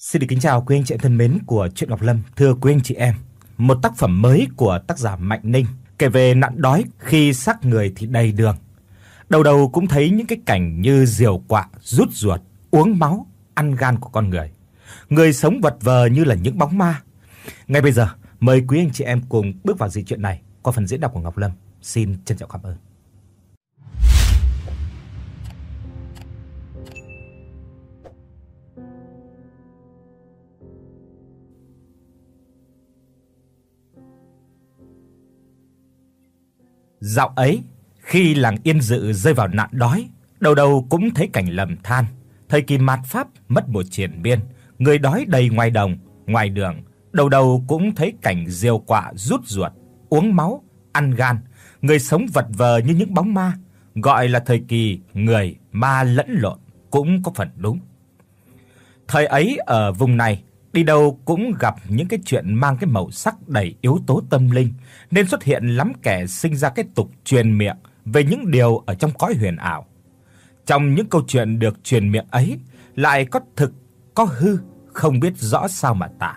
Xin được kính chào quý anh chị em thân mến của truyện Ngọc Lâm. Thưa quý anh chị em, một tác phẩm mới của tác giả Mạnh Ninh kể về nạn đói khi xác người thì đầy đường. Đầu đầu cũng thấy những cái cảnh như diều quạ rút ruột, uống máu, ăn gan của con người. Người sống vật vờ như là những bóng ma. Ngay bây giờ, mời quý anh chị em cùng bước vào dị chuyện này qua phần diễn đọc của Ngọc Lâm. Xin trân trọng cảm ơn. Dạo ấy, khi làng Yên Dự rơi vào nạn đói, đầu đầu cũng thấy cảnh lầm than, thời kỳ mạt Pháp mất một triển biên, người đói đầy ngoài đồng, ngoài đường, đầu đầu cũng thấy cảnh diều quạ rút ruột, uống máu, ăn gan, người sống vật vờ như những bóng ma, gọi là thời kỳ người ma lẫn lộn cũng có phần đúng. Thời ấy ở vùng này, đi đâu cũng gặp những cái chuyện mang cái màu sắc đầy yếu tố tâm linh, nên xuất hiện lắm kẻ sinh ra cái tục truyền miệng về những điều ở trong cõi huyền ảo. Trong những câu chuyện được truyền miệng ấy lại có thực có hư, không biết rõ sao mà tả.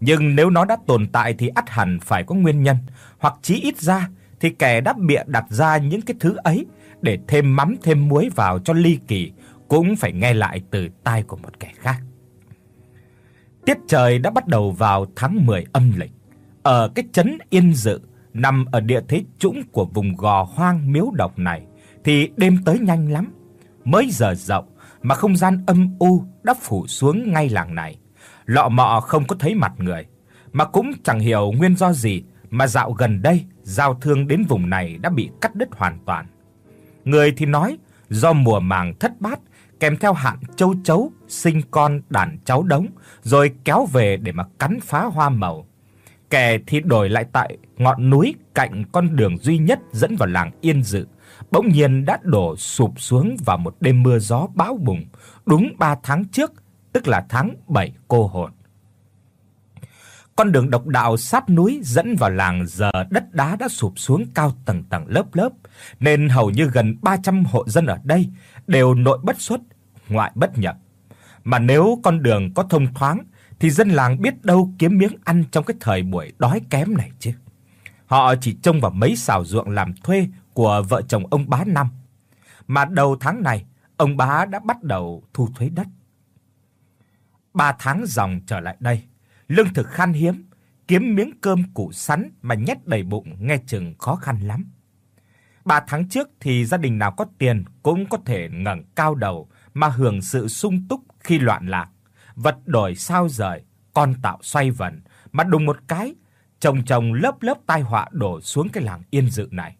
Nhưng nếu nó đã tồn tại thì ắt hẳn phải có nguyên nhân, hoặc chí ít ra thì kẻ đã bịa đặt ra những cái thứ ấy để thêm mắm thêm muối vào cho ly kỳ cũng phải nghe lại từ tai của một kẻ khác. Tiết trời đã bắt đầu vào tháng 10 âm lịch. Ở cái trấn Yên Dự nằm ở địa thế trũng của vùng gò hoang miếu độc này thì đêm tới nhanh lắm. Mới giờ rộng mà không gian âm u đã phủ xuống ngay làng này. Lọ mọ không có thấy mặt người, mà cũng chẳng hiểu nguyên do gì mà dạo gần đây giao thương đến vùng này đã bị cắt đứt hoàn toàn. Người thì nói do mùa màng thất bát kèm theo hạn châu chấu sinh con đàn cháu đống rồi kéo về để mà cắn phá hoa màu. Kẻ thì đổi lại tại ngọn núi cạnh con đường duy nhất dẫn vào làng Yên Dự, bỗng nhiên đã đổ sụp xuống vào một đêm mưa gió bão bùng, đúng 3 tháng trước, tức là tháng 7 cô hồn. Con đường độc đạo sát núi dẫn vào làng giờ đất đá đã sụp xuống cao tầng tầng lớp lớp, nên hầu như gần 300 hộ dân ở đây đều nội bất xuất, ngoại bất nhập. Mà nếu con đường có thông thoáng thì dân làng biết đâu kiếm miếng ăn trong cái thời buổi đói kém này chứ. Họ chỉ trông vào mấy xào ruộng làm thuê của vợ chồng ông bá năm. Mà đầu tháng này, ông bá đã bắt đầu thu thuế đất. 3 tháng dòng trở lại đây, lương thực khan hiếm, kiếm miếng cơm củ sắn mà nhét đầy bụng nghe chừng khó khăn lắm. 3 tháng trước thì gia đình nào có tiền cũng có thể ngẩng cao đầu mà hưởng sự sung túc khi loạn lạc, vật đổi sao rời, con tạo xoay vần, mà đùng một cái, chồng chồng lớp lớp tai họa đổ xuống cái làng yên dự này.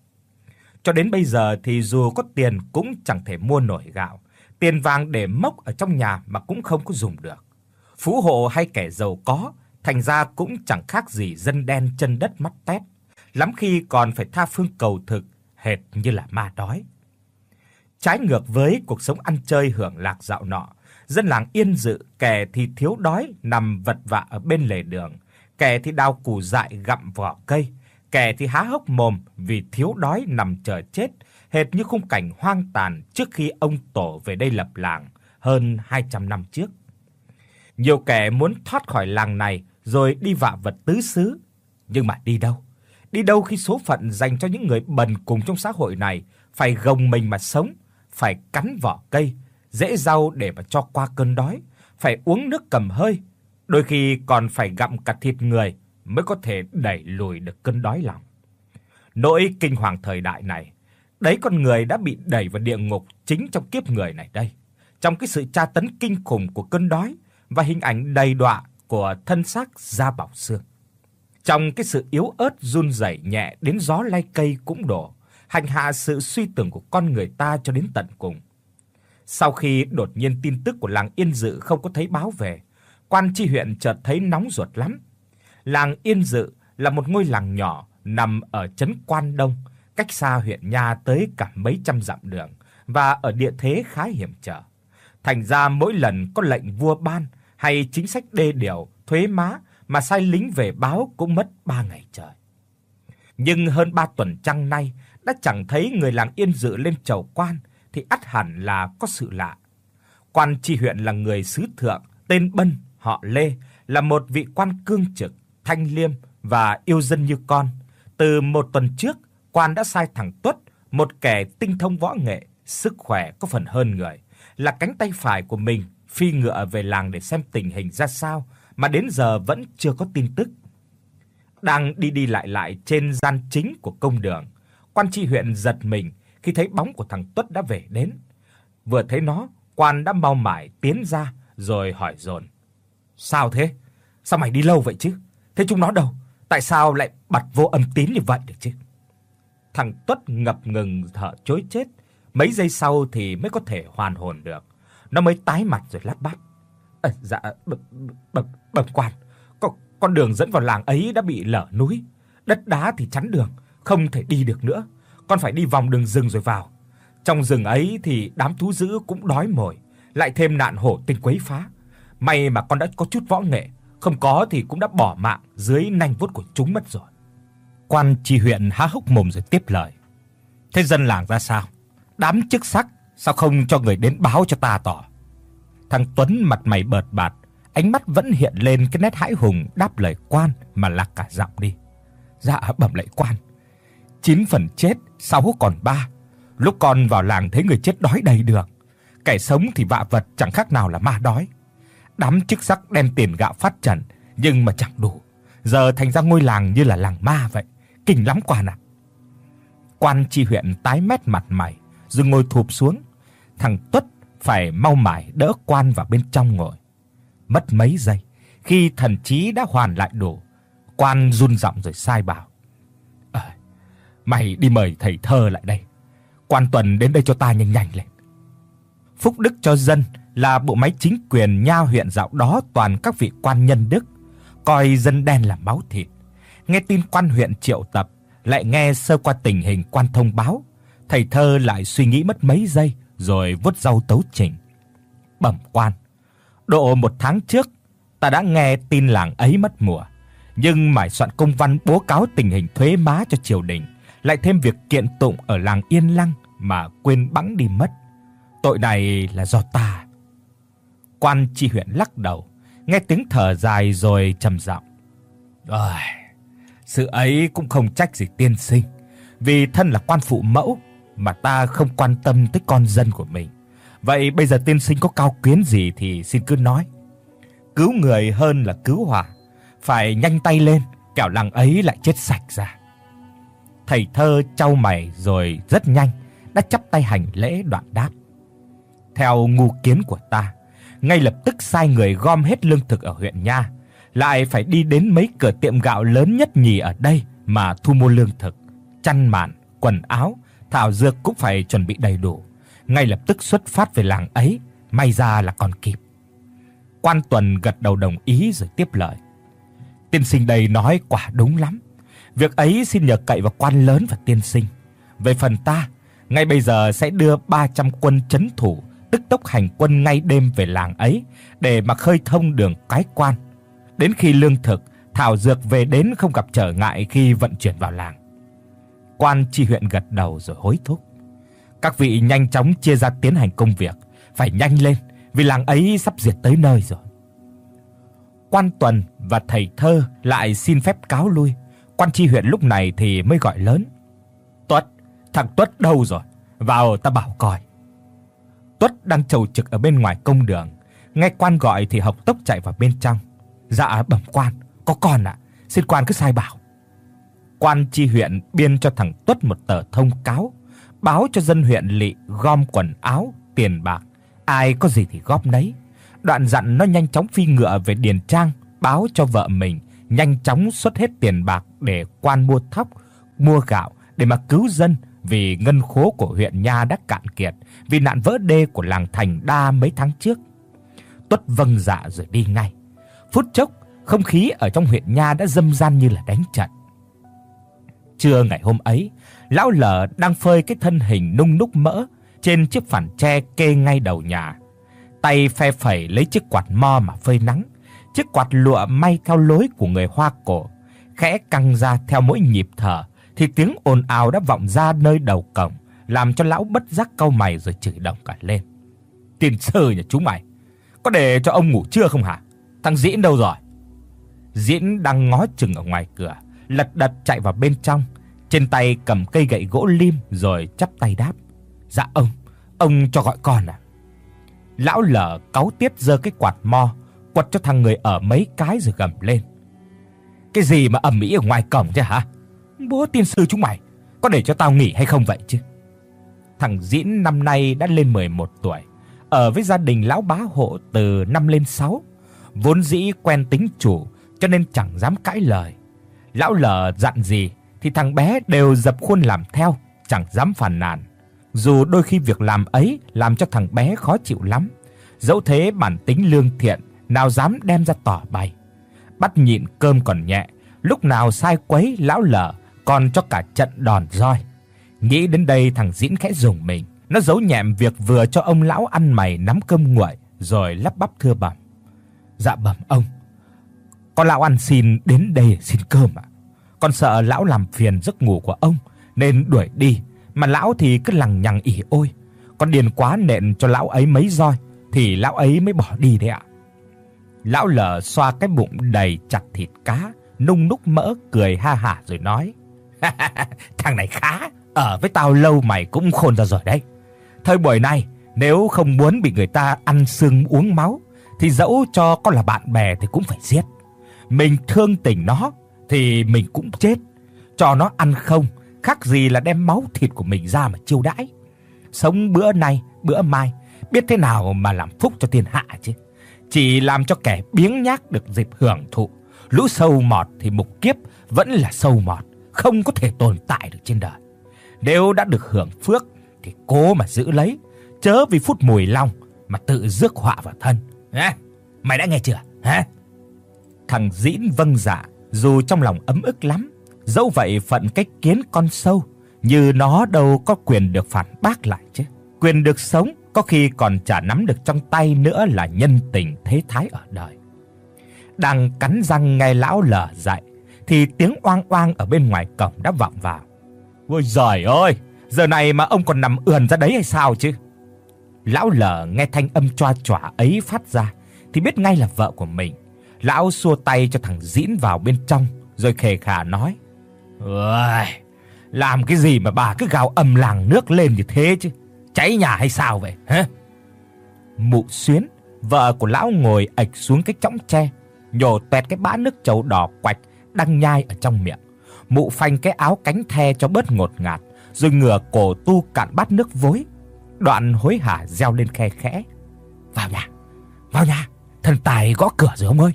Cho đến bây giờ thì dù có tiền cũng chẳng thể mua nổi gạo, tiền vàng để mốc ở trong nhà mà cũng không có dùng được. Phú hộ hay kẻ giàu có, thành ra cũng chẳng khác gì dân đen chân đất mắt tép, lắm khi còn phải tha phương cầu thực hệt như là ma đói. Trái ngược với cuộc sống ăn chơi hưởng lạc dạo nọ, dân làng yên dự kẻ thì thiếu đói nằm vật vã ở bên lề đường, kẻ thì đào củ dại gặm vỏ cây, kẻ thì há hốc mồm vì thiếu đói nằm chờ chết, hệt như khung cảnh hoang tàn trước khi ông tổ về đây lập làng hơn 200 năm trước. Nhiều kẻ muốn thoát khỏi làng này rồi đi vạ vật tứ xứ, nhưng mà đi đâu? Đi đâu khi số phận dành cho những người bần cùng trong xã hội này phải gồng mình mà sống, phải cắn vỏ cây, dễ rau để mà cho qua cơn đói, phải uống nước cầm hơi, đôi khi còn phải gặm cả thịt người mới có thể đẩy lùi được cơn đói lòng. Nỗi kinh hoàng thời đại này, đấy con người đã bị đẩy vào địa ngục chính trong kiếp người này đây. Trong cái sự tra tấn kinh khủng của cơn đói và hình ảnh đầy đọa của thân xác da bọc xương. Trong cái sự yếu ớt run rẩy nhẹ đến gió lay cây cũng đổ, hành hạ sự suy tưởng của con người ta cho đến tận cùng. Sau khi đột nhiên tin tức của làng Yên Dự không có thấy báo về, quan tri huyện chợt thấy nóng ruột lắm. Làng Yên Dự là một ngôi làng nhỏ nằm ở trấn Quan Đông, cách xa huyện Nha tới cả mấy trăm dặm đường và ở địa thế khá hiểm trở. Thành ra mỗi lần có lệnh vua ban hay chính sách đê điều, thuế má mà sai lính về báo cũng mất 3 ngày trời. Nhưng hơn 3 tuần trăng nay đã chẳng thấy người làng Yên Dự lên chầu quan thì ắt hẳn là có sự lạ. Quan tri huyện là người xứ thượng, tên Bân, họ Lê, là một vị quan cương trực, thanh liêm và yêu dân như con. Từ một tuần trước, quan đã sai thằng Tuất, một kẻ tinh thông võ nghệ, sức khỏe có phần hơn người, là cánh tay phải của mình, phi ngựa về làng để xem tình hình ra sao mà đến giờ vẫn chưa có tin tức. Đang đi đi lại lại trên gian chính của công đường, quan tri huyện giật mình khi thấy bóng của thằng Tuất đã về đến. Vừa thấy nó, quan đã mau mải tiến ra rồi hỏi dồn: "Sao thế? Sao mày đi lâu vậy chứ? Thế chúng nó đâu? Tại sao lại bật vô âm tín như vậy được chứ?" Thằng Tuất ngập ngừng thở chối chết, mấy giây sau thì mới có thể hoàn hồn được. Nó mới tái mặt rồi lắp bắp: "À, dạ bẩm bẩm quan, con con đường dẫn vào làng ấy đã bị lở núi, đất đá thì chắn đường, không thể đi được nữa, con phải đi vòng đường rừng rồi vào. Trong rừng ấy thì đám thú dữ cũng đói mồi, lại thêm nạn hổ tinh quấy phá. May mà con đã có chút võ nghệ, không có thì cũng đã bỏ mạng dưới nanh vuốt của chúng mất rồi." Quan tri huyện há hốc mồm rồi tiếp lời. Thế dân làng ra sao? Đám chức sắc sao không cho người đến báo cho ta tỏ? Thằng Tuấn mặt mày bợt bạt, ánh mắt vẫn hiện lên cái nét hãi hùng đáp lời quan mà lạc cả giọng đi. Dạ bẩm lạy quan. Chín phần chết, sáu còn ba. Lúc con vào làng thấy người chết đói đầy đường, kẻ sống thì vạ vật chẳng khác nào là ma đói. Đám chức sắc đem tiền gạo phát trần nhưng mà chẳng đủ. Giờ thành ra ngôi làng như là làng ma vậy kinh lắm quan ạ. Quan tri huyện tái mét mặt mày, rồi ngồi thụp xuống. Thằng Tuất phải mau mải đỡ quan vào bên trong ngồi. Mất mấy giây, khi thần trí đã hoàn lại đủ, quan run giọng rồi sai bảo: mày đi mời thầy thơ lại đây. Quan Tuần đến đây cho ta nhanh nhanh lên." Phúc đức cho dân là bộ máy chính quyền nha huyện dạo đó toàn các vị quan nhân đức, coi dân đen là máu thịt nghe tin quan huyện triệu tập, lại nghe sơ qua tình hình quan thông báo, thầy thơ lại suy nghĩ mất mấy giây rồi vuốt râu tấu trình. Bẩm quan, độ một tháng trước ta đã nghe tin làng ấy mất mùa, nhưng mải soạn công văn bố cáo tình hình thuế má cho triều đình, lại thêm việc kiện tụng ở làng Yên Lăng mà quên bẵng đi mất. Tội này là do ta. Quan tri huyện lắc đầu, nghe tiếng thở dài rồi trầm giọng. "Ôi, sự ấy cũng không trách gì tiên sinh, vì thân là quan phụ mẫu mà ta không quan tâm tới con dân của mình. Vậy bây giờ tiên sinh có cao kiến gì thì xin cứ nói. Cứu người hơn là cứu hỏa, phải nhanh tay lên, kẻo làng ấy lại chết sạch ra. Thầy thơ chau mày rồi rất nhanh đã chắp tay hành lễ đoạn đáp. Theo ngu kiến của ta, ngay lập tức sai người gom hết lương thực ở huyện nha, lại phải đi đến mấy cửa tiệm gạo lớn nhất nhì ở đây mà thu mua lương thực, chăn màn, quần áo, thảo dược cũng phải chuẩn bị đầy đủ. Ngay lập tức xuất phát về làng ấy, may ra là còn kịp. Quan Tuần gật đầu đồng ý rồi tiếp lời. Tiên sinh đây nói quả đúng lắm. Việc ấy xin nhờ cậy vào quan lớn và tiên sinh. Về phần ta, ngay bây giờ sẽ đưa 300 quân trấn thủ, tức tốc hành quân ngay đêm về làng ấy để mà khơi thông đường cái quan đến khi lương thực, thảo dược về đến không gặp trở ngại khi vận chuyển vào làng. Quan tri huyện gật đầu rồi hối thúc. Các vị nhanh chóng chia ra tiến hành công việc, phải nhanh lên vì làng ấy sắp diệt tới nơi rồi. Quan Tuần và thầy thơ lại xin phép cáo lui. Quan tri huyện lúc này thì mới gọi lớn. Tuất, thằng Tuất đâu rồi? Vào ta bảo coi. Tuất đang chầu trực ở bên ngoài công đường, nghe quan gọi thì học tốc chạy vào bên trong. Dạ bẩm quan, có con ạ, xin quan cứ sai bảo. Quan tri huyện biên cho thằng Tuất một tờ thông cáo, báo cho dân huyện lỵ gom quần áo, tiền bạc, ai có gì thì góp nấy. Đoạn dặn nó nhanh chóng phi ngựa về điền trang, báo cho vợ mình nhanh chóng xuất hết tiền bạc để quan mua thóc, mua gạo để mà cứu dân vì ngân khố của huyện Nha đã cạn kiệt vì nạn vỡ đê của làng Thành Đa mấy tháng trước. Tuất vâng dạ rồi đi ngay. Phút chốc, không khí ở trong huyện Nha đã dâm gian như là đánh trận. Trưa ngày hôm ấy, lão lở đang phơi cái thân hình nung núc mỡ trên chiếc phản tre kê ngay đầu nhà. Tay phe phẩy lấy chiếc quạt mo mà phơi nắng, chiếc quạt lụa may theo lối của người Hoa cổ, khẽ căng ra theo mỗi nhịp thở thì tiếng ồn ào đã vọng ra nơi đầu cổng, làm cho lão bất giác cau mày rồi chửi đồng cả lên. Tiền sư nhà chúng mày, có để cho ông ngủ trưa không hả? Thằng Diễn đâu rồi? Diễn đang ngó chừng ở ngoài cửa, lật đật chạy vào bên trong, trên tay cầm cây gậy gỗ lim rồi chắp tay đáp: "Dạ ông, ông cho gọi con à?" Lão lở cáu tiết giơ cái quạt mo, quật cho thằng người ở mấy cái rồi gầm lên. "Cái gì mà ầm ĩ ở ngoài cổng chứ hả? Bố tiên sư chúng mày, có để cho tao nghỉ hay không vậy chứ?" Thằng Dĩn năm nay đã lên 11 tuổi, ở với gia đình lão bá hộ từ năm lên 6, vốn dĩ quen tính chủ cho nên chẳng dám cãi lời. Lão lở dặn gì thì thằng bé đều dập khuôn làm theo, chẳng dám phàn nàn. Dù đôi khi việc làm ấy làm cho thằng bé khó chịu lắm, dẫu thế bản tính lương thiện nào dám đem ra tỏ bày. Bắt nhịn cơm còn nhẹ, lúc nào sai quấy lão lở còn cho cả trận đòn roi. Nghĩ đến đây thằng Diễn khẽ rùng mình, nó giấu nhẹm việc vừa cho ông lão ăn mày nắm cơm nguội rồi lắp bắp thưa bẩm. Dạ bẩm ông, con lão ăn xin đến đây xin cơm ạ. Con sợ lão làm phiền giấc ngủ của ông nên đuổi đi, mà lão thì cứ lằng nhằng ỉ ôi. Con điền quá nện cho lão ấy mấy roi thì lão ấy mới bỏ đi đấy ạ. Lão lở xoa cái bụng đầy chặt thịt cá, nung núc mỡ cười ha hả rồi nói: "Thằng này khá, ở với tao lâu mày cũng khôn ra rồi đấy. Thời buổi này, nếu không muốn bị người ta ăn xương uống máu thì dẫu cho có là bạn bè thì cũng phải giết. Mình thương tình nó thì mình cũng chết, cho nó ăn không, khác gì là đem máu thịt của mình ra mà chiêu đãi. Sống bữa nay, bữa mai, biết thế nào mà làm phúc cho thiên hạ chứ. Chỉ làm cho kẻ biếng nhác được dịp hưởng thụ, lũ sâu mọt thì mục kiếp vẫn là sâu mọt, không có thể tồn tại được trên đời. Nếu đã được hưởng phước thì cố mà giữ lấy, chớ vì phút mùi long mà tự rước họa vào thân. Ha? Mày đã nghe chưa? Hả? Thằng Dĩn vâng dạ, dù trong lòng ấm ức lắm, dẫu vậy phận cách kiến con sâu, như nó đâu có quyền được phản bác lại chứ. Quyền được sống có khi còn chả nắm được trong tay nữa là nhân tình thế thái ở đời. Đang cắn răng nghe lão lở dạy thì tiếng oang oang ở bên ngoài cổng đã vọng vào. Ôi giời ơi, giờ này mà ông còn nằm ườn ra đấy hay sao chứ? Lão lở nghe thanh âm choa choa ấy phát ra thì biết ngay là vợ của mình. Lão xua tay cho thằng Dĩn vào bên trong rồi khề khà nói: "Ôi, làm cái gì mà bà cứ gào ầm làng nước lên như thế chứ? Cháy nhà hay sao vậy hả?" Mụ Xuyến, vợ của lão ngồi ạch xuống cái chõng tre, nhổ toẹt cái bã nước trầu đỏ quạch đang nhai ở trong miệng. Mụ phanh cái áo cánh the cho bớt ngột ngạt, rồi ngửa cổ tu cạn bát nước vối. Đoạn hối hả reo lên khe khẽ. "Vào nhà, vào nhà, thần tài gõ cửa rồi ông ơi."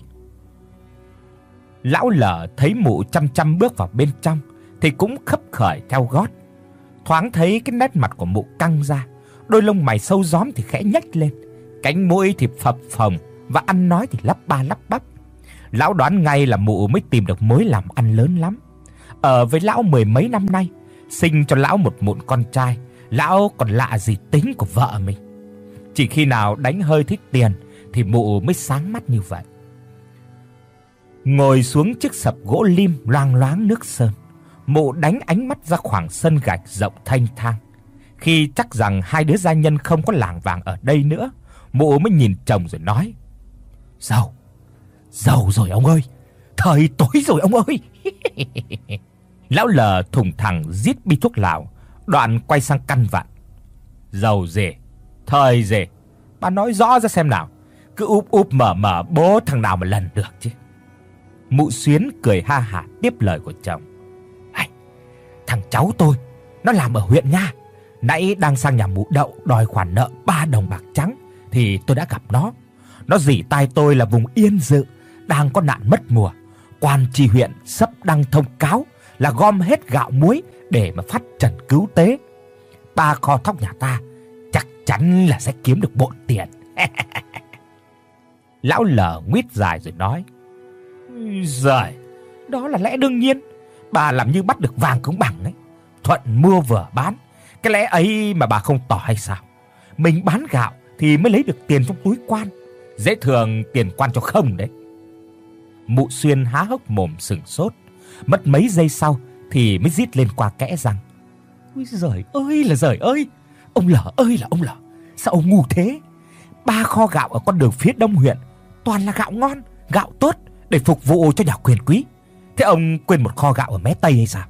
Lão lở thấy mụ chăm chăm bước vào bên trong thì cũng khấp khởi theo gót. Thoáng thấy cái nét mặt của mụ căng ra, đôi lông mày sâu gióm thì khẽ nhếch lên, cánh mũi thì phập phồng và ăn nói thì lắp ba lắp bắp. Lão đoán ngay là mụ mới tìm được mối làm ăn lớn lắm. Ở với lão mười mấy năm nay, sinh cho lão một mụn con trai, lão còn lạ gì tính của vợ mình. Chỉ khi nào đánh hơi thích tiền thì mụ mới sáng mắt như vậy. Ngồi xuống chiếc sập gỗ lim loang loáng nước sơn, mụ đánh ánh mắt ra khoảng sân gạch rộng thanh thang. Khi chắc rằng hai đứa gia nhân không có làng vàng ở đây nữa, mụ mới nhìn chồng rồi nói: "Giàu, giàu rồi ông ơi, thời tối rồi ông ơi." Lão lờ thùng thẳng giết bi thuốc lào, đoạn quay sang căn vặn. "Giàu rể, Thời rể, Bà nói rõ ra xem nào, cứ úp úp mở mở bố thằng nào mà lần được chứ." Mụ Xuyến cười ha hả tiếp lời của chồng. Thằng cháu tôi, nó làm ở huyện nha. Nãy đang sang nhà mụ Đậu đòi khoản nợ 3 đồng bạc trắng thì tôi đã gặp nó. Nó rỉ tai tôi là vùng Yên Dự đang có nạn mất mùa. Quan tri huyện sắp đăng thông cáo là gom hết gạo muối để mà phát trần cứu tế. Ba kho thóc nhà ta chắc chắn là sẽ kiếm được bộn tiền." Lão lở nguyết dài rồi nói: Giời, đó là lẽ đương nhiên. Bà làm như bắt được vàng cũng bằng ấy. Thuận mua vừa bán, cái lẽ ấy mà bà không tỏ hay sao? Mình bán gạo thì mới lấy được tiền trong túi quan. Dễ thường tiền quan cho không đấy. Mụ Xuyên há hốc mồm sừng sốt, mất mấy giây sau thì mới rít lên qua kẽ răng. Ôi giời ơi là giời ơi, ông lở ơi là ông lở, sao ông ngu thế? Ba kho gạo ở con đường phía đông huyện toàn là gạo ngon, gạo tốt để phục vụ cho nhà quyền quý. Thế ông quên một kho gạo ở mé Tây hay sao?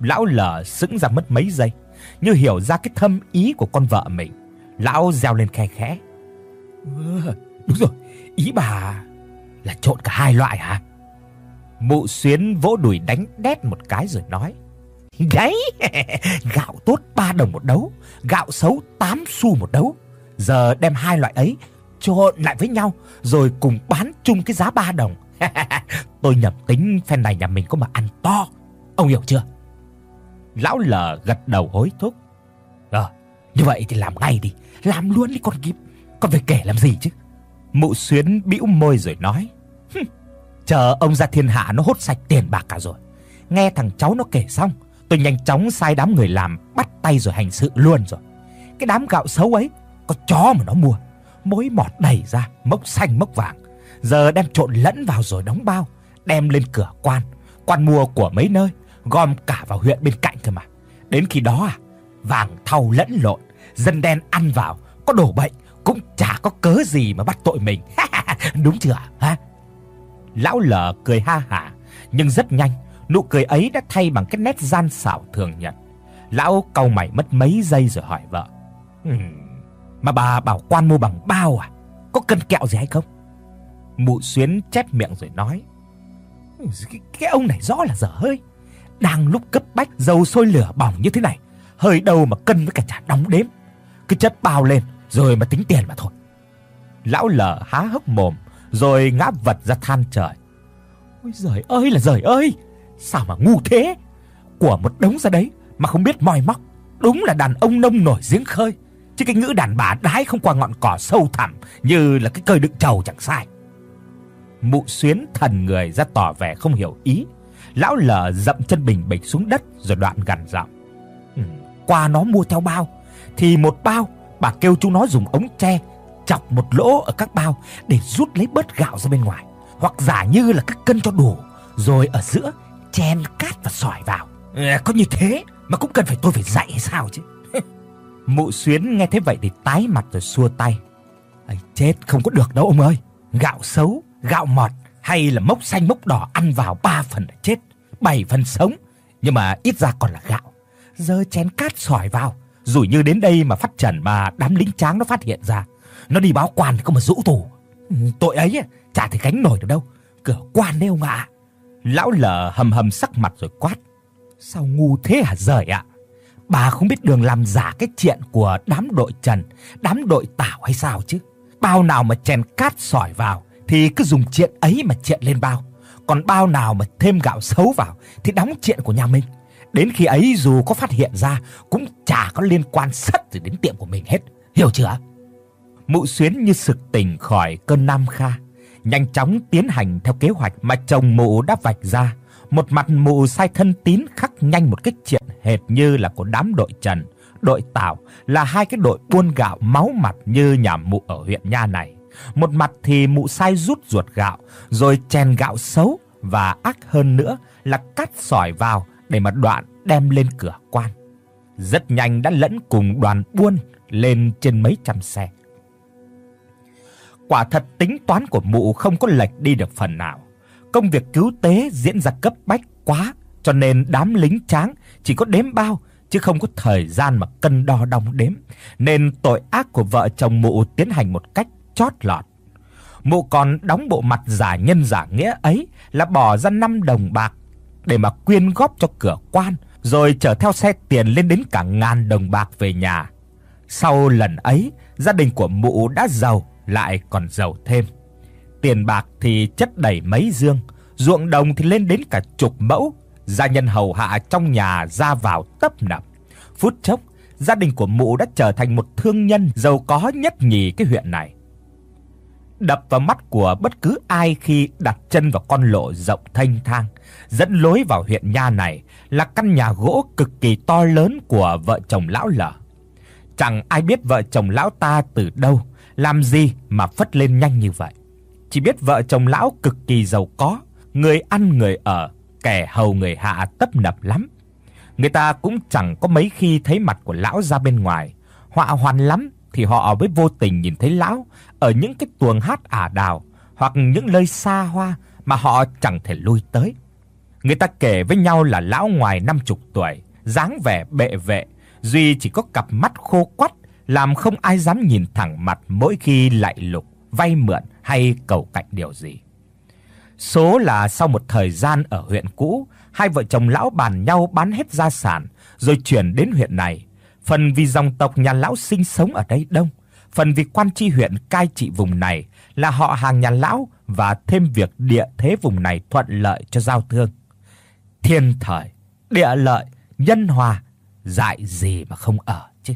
Lão lờ sững ra mất mấy giây, như hiểu ra cái thâm ý của con vợ mình. Lão reo lên khe khẽ. Ừ, đúng rồi, ý bà là trộn cả hai loại hả? Mụ xuyến vỗ đùi đánh đét một cái rồi nói. Đấy, gạo tốt 3 đồng một đấu, gạo xấu 8 xu một đấu. Giờ đem hai loại ấy trộn lại với nhau rồi cùng bán chung cái giá 3 đồng. Tôi nhầm tính phen này nhà mình có mà ăn to. Ông hiểu chưa? Lão lờ gật đầu hối thúc. Ờ, như vậy thì làm ngay đi, làm luôn đi con kịp. Còn phải kể làm gì chứ? Mụ xuyến bĩu môi rồi nói. Chờ ông ra thiên hạ nó hốt sạch tiền bạc cả rồi. Nghe thằng cháu nó kể xong, tôi nhanh chóng sai đám người làm bắt tay rồi hành sự luôn rồi. Cái đám gạo xấu ấy có chó mà nó mua, mối mọt đầy ra, mốc xanh mốc vàng. Giờ đem trộn lẫn vào rồi đóng bao, đem lên cửa quan. Quan mua của mấy nơi, gom cả vào huyện bên cạnh cơ mà. Đến khi đó à, vàng thau lẫn lộn, dân đen ăn vào, có đổ bệnh cũng chả có cớ gì mà bắt tội mình. Đúng chưa hả? Lão lở cười ha hả, nhưng rất nhanh, nụ cười ấy đã thay bằng cái nét gian xảo thường nhật. Lão cau mày mất mấy giây rồi hỏi vợ. "Ừm, mà bà bảo quan mua bằng bao à? Có cân kẹo gì hay không? Mụ xuyến chép miệng rồi nói. Cái, cái ông này rõ là dở hơi. Đang lúc cấp bách dầu sôi lửa bỏng như thế này, hơi đâu mà cân với cả chả đóng đếm. Cứ chất bao lên rồi mà tính tiền mà thôi. Lão lở há hốc mồm rồi ngã vật ra than trời. Ôi giời ơi là giời ơi, sao mà ngu thế? Của một đống ra đấy mà không biết moi móc, đúng là đàn ông nông nổi giếng khơi. Chứ cái ngữ đàn bà đái không qua ngọn cỏ sâu thẳm như là cái cơi đựng trầu chẳng sai. Mụ xuyến thần người ra tỏ vẻ không hiểu ý. Lão lờ dậm chân bình bịch xuống đất rồi đoạn gằn giọng. Ừ, qua nó mua theo bao thì một bao bà kêu chúng nó dùng ống tre chọc một lỗ ở các bao để rút lấy bớt gạo ra bên ngoài, hoặc giả như là các cân cho đủ, rồi ở giữa chen cát và sỏi vào. À, có như thế mà cũng cần phải tôi phải dạy hay sao chứ? Mụ xuyến nghe thế vậy thì tái mặt rồi xua tay. Ây, chết không có được đâu ông ơi. Gạo xấu, gạo mọt hay là mốc xanh mốc đỏ ăn vào ba phần là chết, bảy phần sống, nhưng mà ít ra còn là gạo. Giờ chén cát sỏi vào, rủi như đến đây mà phát trần mà đám lính tráng nó phát hiện ra, nó đi báo quan không mà rũ tù. Ừ, tội ấy chả thể gánh nổi được đâu. Cửa quan đấy ông ạ. Lão lờ hầm hầm sắc mặt rồi quát. Sao ngu thế hả giời ạ? Bà không biết đường làm giả cái chuyện của đám đội Trần, đám đội Tảo hay sao chứ? Bao nào mà chèn cát sỏi vào thì cứ dùng chuyện ấy mà chuyện lên bao. Còn bao nào mà thêm gạo xấu vào thì đóng chuyện của nhà mình. Đến khi ấy dù có phát hiện ra cũng chả có liên quan sắt gì đến tiệm của mình hết. Hiểu chưa? Mụ Xuyến như sực tỉnh khỏi cơn nam kha, nhanh chóng tiến hành theo kế hoạch mà chồng mụ đã vạch ra. Một mặt mụ sai thân tín khắc nhanh một cái chuyện hệt như là của đám đội Trần, đội Tảo là hai cái đội buôn gạo máu mặt như nhà mụ ở huyện Nha này. Một mặt thì mụ sai rút ruột gạo, rồi chèn gạo xấu và ác hơn nữa là cắt sỏi vào để mà đoạn đem lên cửa quan. Rất nhanh đã lẫn cùng đoàn buôn lên trên mấy trăm xe. Quả thật tính toán của mụ không có lệch đi được phần nào. Công việc cứu tế diễn ra cấp bách quá, cho nên đám lính tráng chỉ có đếm bao chứ không có thời gian mà cân đo đong đếm, nên tội ác của vợ chồng mụ tiến hành một cách chót lọt. Mụ còn đóng bộ mặt giả nhân giả nghĩa ấy là bỏ ra 5 đồng bạc để mà quyên góp cho cửa quan, rồi chở theo xe tiền lên đến cả ngàn đồng bạc về nhà. Sau lần ấy, gia đình của mụ đã giàu lại còn giàu thêm. Tiền bạc thì chất đầy mấy dương, ruộng đồng thì lên đến cả chục mẫu, gia nhân hầu hạ trong nhà ra vào tấp nập. Phút chốc, gia đình của mụ đã trở thành một thương nhân giàu có nhất nhì cái huyện này. Đập vào mắt của bất cứ ai khi đặt chân vào con lộ rộng thênh thang dẫn lối vào huyện nha này là căn nhà gỗ cực kỳ to lớn của vợ chồng lão lở. Chẳng ai biết vợ chồng lão ta từ đâu làm gì mà phất lên nhanh như vậy? Chỉ biết vợ chồng lão cực kỳ giàu có, người ăn người ở, kẻ hầu người hạ tấp nập lắm. Người ta cũng chẳng có mấy khi thấy mặt của lão ra bên ngoài, họa hoàn lắm thì họ mới vô tình nhìn thấy lão ở những cái tuồng hát ả đào hoặc những nơi xa hoa mà họ chẳng thể lui tới. Người ta kể với nhau là lão ngoài 50 tuổi, dáng vẻ bệ vệ, duy chỉ có cặp mắt khô quắt làm không ai dám nhìn thẳng mặt mỗi khi lại lục, vay mượn hay cầu cạnh điều gì. Số là sau một thời gian ở huyện cũ, hai vợ chồng lão bàn nhau bán hết gia sản rồi chuyển đến huyện này. Phần vì dòng tộc nhà lão sinh sống ở đây đông, phần vì quan tri huyện cai trị vùng này là họ hàng nhà lão và thêm việc địa thế vùng này thuận lợi cho giao thương. Thiên thời, địa lợi, nhân hòa, dại gì mà không ở chứ.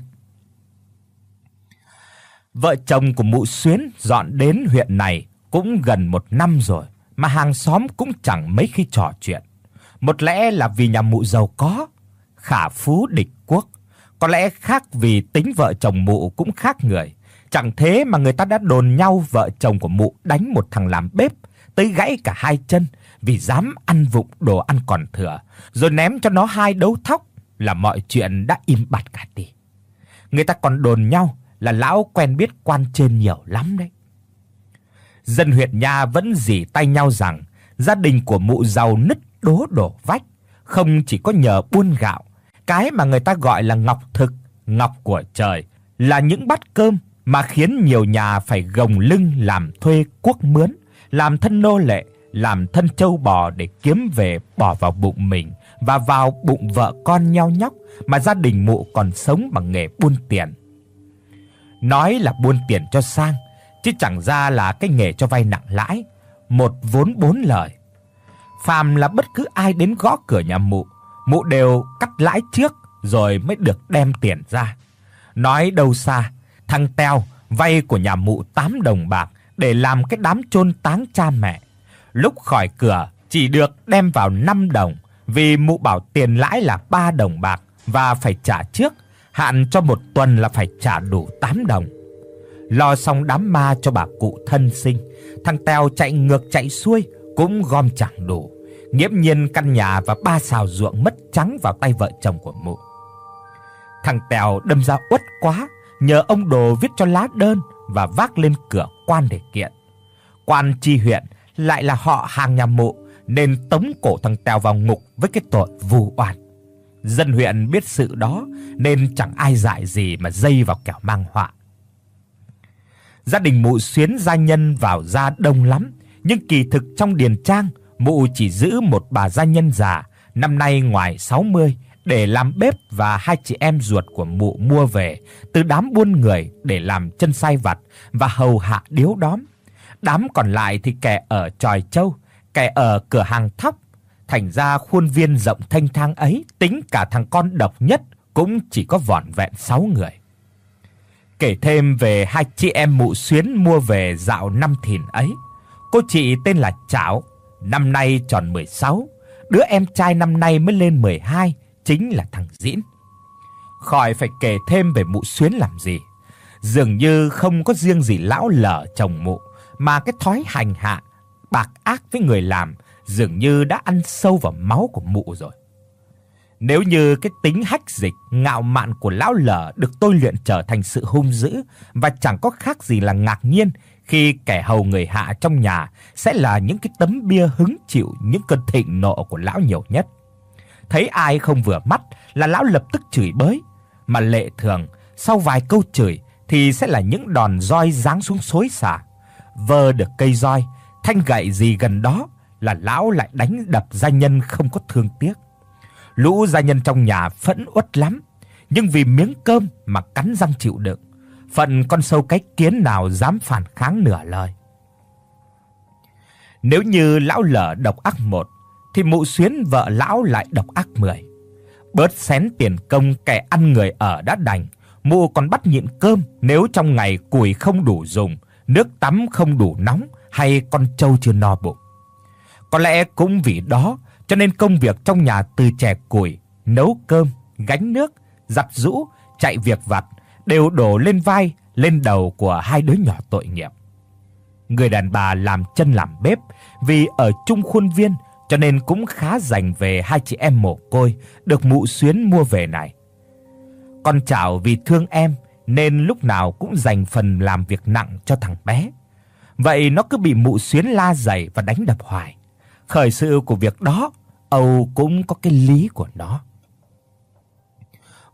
Vợ chồng của mụ Xuyến dọn đến huyện này cũng gần một năm rồi mà hàng xóm cũng chẳng mấy khi trò chuyện. Một lẽ là vì nhà mụ giàu có, khả phú địch quốc, có lẽ khác vì tính vợ chồng mụ cũng khác người. Chẳng thế mà người ta đã đồn nhau vợ chồng của mụ đánh một thằng làm bếp tới gãy cả hai chân vì dám ăn vụng đồ ăn còn thừa, rồi ném cho nó hai đấu thóc là mọi chuyện đã im bặt cả đi. Người ta còn đồn nhau là lão quen biết quan trên nhiều lắm đấy. Dân huyện nhà vẫn rỉ tay nhau rằng gia đình của mụ giàu nứt đố đổ vách, không chỉ có nhờ buôn gạo, cái mà người ta gọi là ngọc thực, ngọc của trời là những bát cơm mà khiến nhiều nhà phải gồng lưng làm thuê quốc mướn, làm thân nô lệ, làm thân trâu bò để kiếm về bỏ vào bụng mình và vào bụng vợ con nhau nhóc mà gia đình mụ còn sống bằng nghề buôn tiền. Nói là buôn tiền cho sang, chứ chẳng ra là cái nghề cho vay nặng lãi, một vốn bốn lời. Phàm là bất cứ ai đến gõ cửa nhà mụ, mụ đều cắt lãi trước rồi mới được đem tiền ra. Nói đâu xa, thằng Teo vay của nhà mụ 8 đồng bạc để làm cái đám chôn táng cha mẹ. Lúc khỏi cửa chỉ được đem vào 5 đồng vì mụ bảo tiền lãi là 3 đồng bạc và phải trả trước, hạn cho một tuần là phải trả đủ 8 đồng. Lo xong đám ma cho bà cụ thân sinh, thằng Teo chạy ngược chạy xuôi cũng gom chẳng đủ. Nghiễm nhiên căn nhà và ba xào ruộng mất trắng vào tay vợ chồng của mụ. Thằng Tèo đâm ra uất quá, nhờ ông Đồ viết cho lá đơn và vác lên cửa quan để kiện. Quan tri huyện lại là họ hàng nhà mụ nên tống cổ thằng Tèo vào ngục với cái tội vu oan. Dân huyện biết sự đó nên chẳng ai dại gì mà dây vào kẻo mang họa. Gia đình mụ xuyến gia nhân vào gia đông lắm, nhưng kỳ thực trong điền trang, mụ chỉ giữ một bà gia nhân già, năm nay ngoài 60 để làm bếp và hai chị em ruột của mụ mua về từ đám buôn người để làm chân sai vặt và hầu hạ điếu đóm. Đám còn lại thì kẻ ở tròi châu, kẻ ở cửa hàng thóc. Thành ra khuôn viên rộng thanh thang ấy, tính cả thằng con độc nhất cũng chỉ có vỏn vẹn sáu người. Kể thêm về hai chị em mụ xuyến mua về dạo năm thìn ấy. Cô chị tên là Trảo, năm nay tròn 16, đứa em trai năm nay mới lên 12, chính là thằng Diễn, Khỏi phải kể thêm về mụ xuyến làm gì. Dường như không có riêng gì lão lở chồng mụ, mà cái thói hành hạ, bạc ác với người làm dường như đã ăn sâu vào máu của mụ rồi. Nếu như cái tính hách dịch, ngạo mạn của lão lở được tôi luyện trở thành sự hung dữ và chẳng có khác gì là ngạc nhiên khi kẻ hầu người hạ trong nhà sẽ là những cái tấm bia hứng chịu những cơn thịnh nộ của lão nhiều nhất. Thấy ai không vừa mắt là lão lập tức chửi bới, mà lệ thường sau vài câu chửi thì sẽ là những đòn roi giáng xuống xối xả. Vơ được cây roi, thanh gậy gì gần đó là lão lại đánh đập gia nhân không có thương tiếc. Lũ gia nhân trong nhà phẫn uất lắm, nhưng vì miếng cơm mà cắn răng chịu đựng. Phần con sâu cái kiến nào dám phản kháng nửa lời. Nếu như lão lở độc ác một thì mụ xuyến vợ lão lại độc ác 10. Bớt xén tiền công kẻ ăn người ở đã đành, mụ còn bắt nhịn cơm nếu trong ngày củi không đủ dùng, nước tắm không đủ nóng hay con trâu chưa no bụng. Có lẽ cũng vì đó cho nên công việc trong nhà từ chè củi, nấu cơm, gánh nước, giặt giũ, chạy việc vặt đều đổ lên vai, lên đầu của hai đứa nhỏ tội nghiệp. Người đàn bà làm chân làm bếp vì ở chung khuôn viên cho nên cũng khá dành về hai chị em mồ côi được mụ xuyến mua về này. Con Trảo vì thương em nên lúc nào cũng dành phần làm việc nặng cho thằng bé. Vậy nó cứ bị mụ xuyến la dày và đánh đập hoài. Khởi sự của việc đó, Âu cũng có cái lý của nó.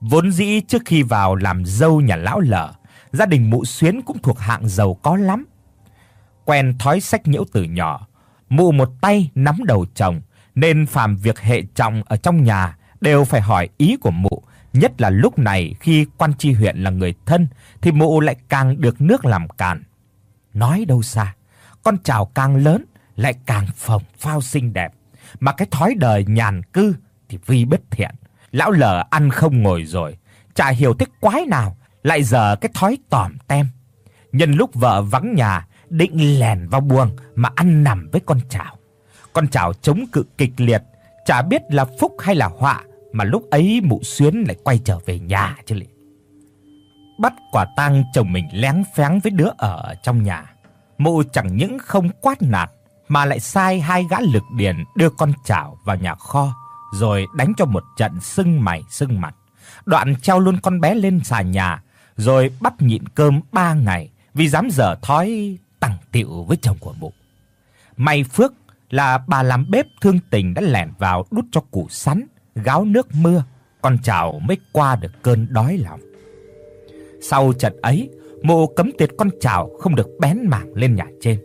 Vốn dĩ trước khi vào làm dâu nhà lão lở, gia đình mụ xuyến cũng thuộc hạng giàu có lắm. Quen thói sách nhiễu từ nhỏ, mụ một tay nắm đầu chồng, nên phàm việc hệ trọng ở trong nhà đều phải hỏi ý của mụ, nhất là lúc này khi quan tri huyện là người thân thì mụ lại càng được nước làm càn. Nói đâu xa, con trào càng lớn lại càng phồng phao xinh đẹp, mà cái thói đời nhàn cư thì vi bất thiện. Lão lở ăn không ngồi rồi, chả hiểu thích quái nào lại giờ cái thói tòm tem. Nhân lúc vợ vắng nhà, định lèn vào buồng mà ăn nằm với con chảo. Con chảo chống cự kịch liệt, chả biết là phúc hay là họa mà lúc ấy mụ xuyến lại quay trở về nhà chứ lị. Bắt quả tang chồng mình lén phén với đứa ở trong nhà. Mụ chẳng những không quát nạt mà lại sai hai gã lực điền đưa con chảo vào nhà kho rồi đánh cho một trận sưng mày sưng mặt. Đoạn treo luôn con bé lên xà nhà rồi bắt nhịn cơm ba ngày vì dám dở thói tằng tiệu với chồng của mụ. May phước là bà làm bếp thương tình đã lẻn vào đút cho củ sắn, gáo nước mưa, con chảo mới qua được cơn đói lòng. Sau trận ấy, mụ cấm tiệt con chảo không được bén mảng lên nhà trên.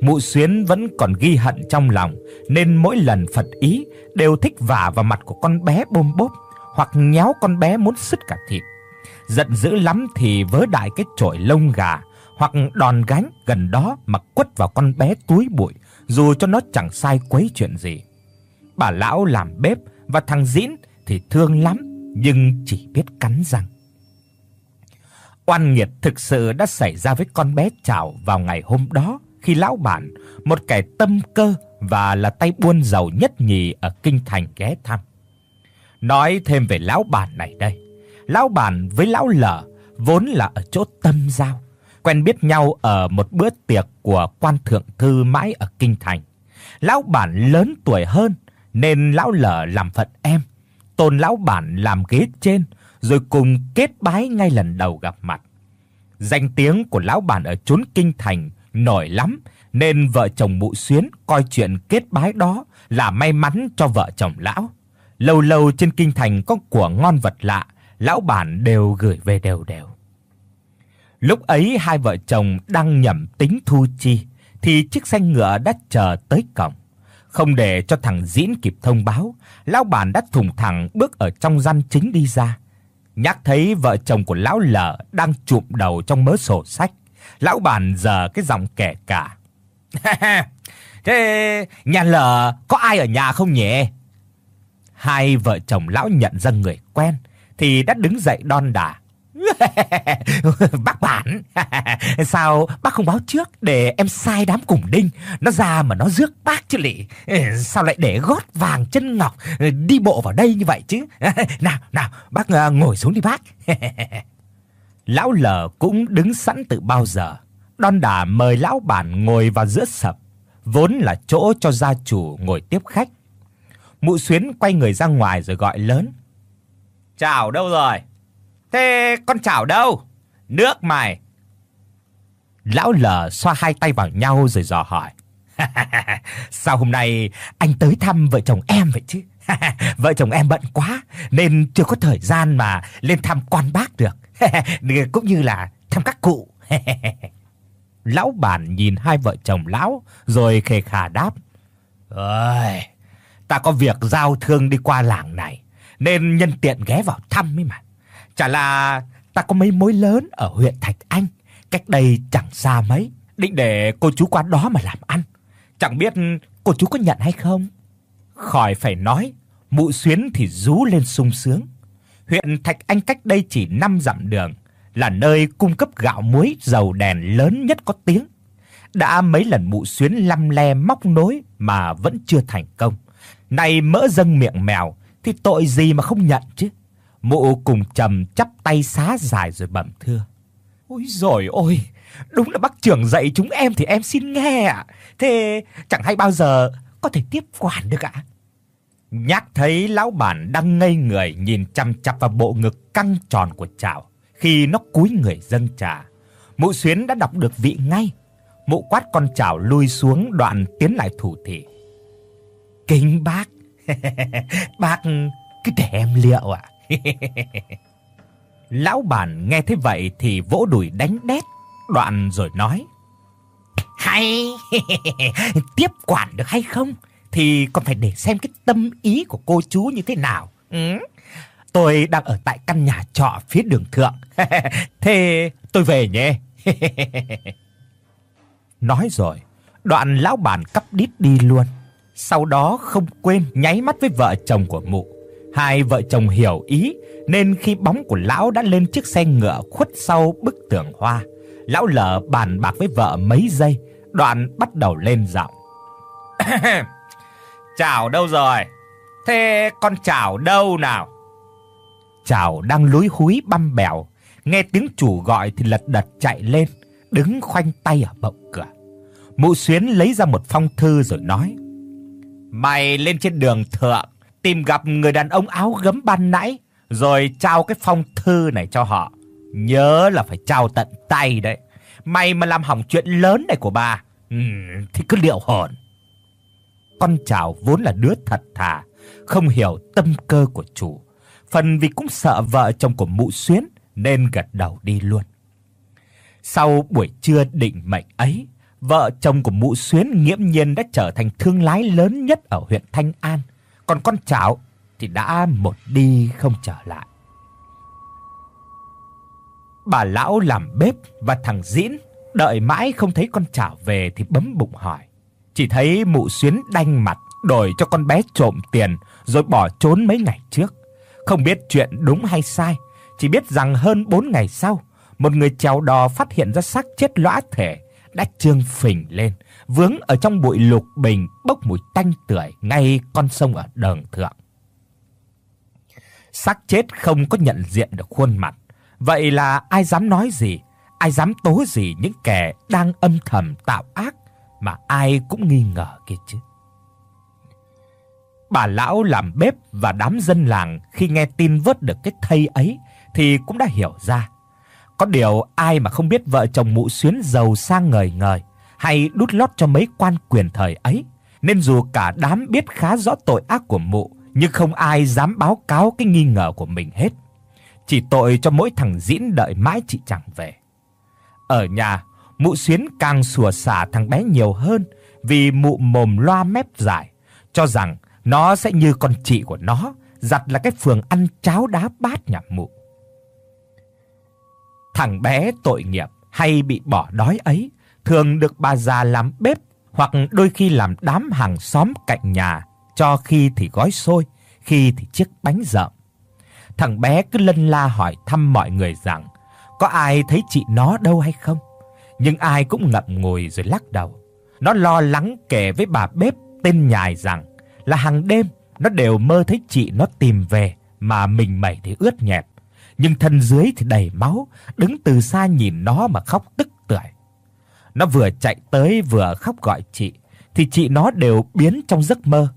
Mụ Xuyến vẫn còn ghi hận trong lòng, nên mỗi lần Phật ý đều thích vả vào mặt của con bé bôm bốp hoặc nhéo con bé muốn sứt cả thịt. Giận dữ lắm thì vớ đại cái chổi lông gà hoặc đòn gánh gần đó mà quất vào con bé túi bụi, dù cho nó chẳng sai quấy chuyện gì. Bà lão làm bếp và thằng Dĩn thì thương lắm nhưng chỉ biết cắn răng. Oan nghiệt thực sự đã xảy ra với con bé Trảo vào ngày hôm đó khi lão bản, một kẻ tâm cơ và là tay buôn giàu nhất nhì ở kinh thành ghé thăm. Nói thêm về lão bản này đây. Lão bản với lão lở vốn là ở chỗ tâm giao, quen biết nhau ở một bữa tiệc của quan thượng thư mãi ở kinh thành. Lão bản lớn tuổi hơn nên lão lở làm phận em, tôn lão bản làm ghế trên rồi cùng kết bái ngay lần đầu gặp mặt. Danh tiếng của lão bản ở chốn kinh thành nổi lắm, nên vợ chồng Mụ Xuyến coi chuyện kết bái đó là may mắn cho vợ chồng lão. Lâu lâu trên kinh thành có của ngon vật lạ, lão bản đều gửi về đều đều. Lúc ấy hai vợ chồng đang nhẩm tính thu chi thì chiếc xe ngựa đã chờ tới cổng. Không để cho thằng diễn kịp thông báo, lão bản đã thùng thẳng bước ở trong gian chính đi ra. Nhắc thấy vợ chồng của lão lở đang chụm đầu trong mớ sổ sách, lão bản giờ cái giọng kẻ cả. Thế nhà lở có ai ở nhà không nhỉ? Hai vợ chồng lão nhận ra người quen thì đã đứng dậy đon đả. bác bản, sao bác không báo trước để em sai đám cùng đinh, nó ra mà nó rước bác chứ lị. Sao lại để gót vàng chân ngọc đi bộ vào đây như vậy chứ? nào, nào, bác ờ, ngồi xuống đi bác. lão lờ cũng đứng sẵn từ bao giờ. Đon đả mời lão bản ngồi vào giữa sập, vốn là chỗ cho gia chủ ngồi tiếp khách. Mụ Xuyến quay người ra ngoài rồi gọi lớn. "Chào đâu rồi?" "Thế con chảo đâu?" "Nước mày." Lão lờ xoa hai tay vào nhau rồi dò hỏi. "Sao hôm nay anh tới thăm vợ chồng em vậy chứ?" vợ chồng em bận quá nên chưa có thời gian mà lên thăm quan bác được. Cũng như là thăm các cụ. lão bản nhìn hai vợ chồng lão rồi khề khà đáp: "Ơi, ta có việc giao thương đi qua làng này nên nhân tiện ghé vào thăm ấy mà. Chả là ta có mấy mối lớn ở huyện Thạch Anh, cách đây chẳng xa mấy, định để cô chú quán đó mà làm ăn. Chẳng biết cô chú có nhận hay không?" Khỏi phải nói, Mụ Xuyến thì rú lên sung sướng. Huyện Thạch Anh cách đây chỉ 5 dặm đường, là nơi cung cấp gạo muối dầu đèn lớn nhất có tiếng. Đã mấy lần Mụ Xuyến lăm le móc nối mà vẫn chưa thành công. Này mỡ dâng miệng mèo thì tội gì mà không nhận chứ. Mụ cùng trầm chắp tay xá dài rồi bẩm thưa. Ôi giời ơi, đúng là bác trưởng dạy chúng em thì em xin nghe ạ. Thế chẳng hay bao giờ có thể tiếp quản được ạ. Nhắc thấy lão bản đang ngây người nhìn chằm chằm vào bộ ngực căng tròn của Trảo khi nó cúi người dâng trà. Mụ Xuyến đã đọc được vị ngay. Mụ quát con chảo lui xuống đoạn tiến lại thủ thị. Kính bác, bác cứ để em liệu ạ. Lão bản nghe thế vậy thì vỗ đùi đánh đét, đoạn rồi nói. Hay, tiếp quản được hay không? Thì còn phải để xem cái tâm ý của cô chú như thế nào. Ừ. Tôi đang ở tại căn nhà trọ phía đường thượng. Thế tôi về nhé. Nói rồi, đoạn lão bản cắp đít đi luôn. Sau đó không quên nháy mắt với vợ chồng của mụ. Hai vợ chồng hiểu ý nên khi bóng của lão đã lên chiếc xe ngựa khuất sau bức tường hoa, lão lờ bàn bạc với vợ mấy giây, đoạn bắt đầu lên giọng. Chào đâu rồi? Thế con chào đâu nào? Chào đang lúi húi băm bèo, nghe tiếng chủ gọi thì lật đật chạy lên, đứng khoanh tay ở bộng cửa. Mụ Xuyến lấy ra một phong thư rồi nói: "Mày lên trên đường thượng tìm gặp người đàn ông áo gấm ban nãy, rồi trao cái phong thư này cho họ. Nhớ là phải trao tận tay đấy. Mày mà làm hỏng chuyện lớn này của bà, ừ, thì cứ liệu hồn." Con chào vốn là đứa thật thà, không hiểu tâm cơ của chủ, phần vì cũng sợ vợ chồng của mụ Xuyến nên gật đầu đi luôn. Sau buổi trưa định mệnh ấy, vợ chồng của mụ Xuyến nghiễm nhiên đã trở thành thương lái lớn nhất ở huyện Thanh An, còn con chảo thì đã một đi không trở lại. Bà lão làm bếp và thằng Dĩn đợi mãi không thấy con chảo về thì bấm bụng hỏi. Chỉ thấy mụ Xuyến đanh mặt đổi cho con bé trộm tiền rồi bỏ trốn mấy ngày trước. Không biết chuyện đúng hay sai, chỉ biết rằng hơn 4 ngày sau, một người chèo đò phát hiện ra xác chết lõa thể đã trương phình lên, vướng ở trong bụi lục bình bốc mùi tanh tưởi ngay con sông ở đường thượng. Xác chết không có nhận diện được khuôn mặt, vậy là ai dám nói gì, ai dám tố gì những kẻ đang âm thầm tạo ác mà ai cũng nghi ngờ kia chứ. Bà lão làm bếp và đám dân làng khi nghe tin vớt được cái thây ấy thì cũng đã hiểu ra. Có điều ai mà không biết vợ chồng mụ xuyến giàu sang ngời ngời hay đút lót cho mấy quan quyền thời ấy, nên dù cả đám biết khá rõ tội ác của mụ, nhưng không ai dám báo cáo cái nghi ngờ của mình hết. Chỉ tội cho mỗi thằng Diễn đợi mãi chị chẳng về. Ở nhà, mụ xuyến càng sủa xả thằng bé nhiều hơn vì mụ mồm loa mép dài, cho rằng nó sẽ như con chị của nó, giặt là cái phường ăn cháo đá bát nhà mụ. Thằng bé tội nghiệp hay bị bỏ đói ấy thường được bà già làm bếp hoặc đôi khi làm đám hàng xóm cạnh nhà, cho khi thì gói xôi, khi thì chiếc bánh dợm. Thằng bé cứ lân la hỏi thăm mọi người rằng có ai thấy chị nó đâu hay không, nhưng ai cũng ngậm ngùi rồi lắc đầu. Nó lo lắng kể với bà bếp tên nhài rằng là hàng đêm nó đều mơ thấy chị nó tìm về mà mình mẩy thì ướt nhẹp, nhưng thân dưới thì đầy máu, đứng từ xa nhìn nó mà khóc tức. Nó vừa chạy tới vừa khóc gọi chị thì chị nó đều biến trong giấc mơ.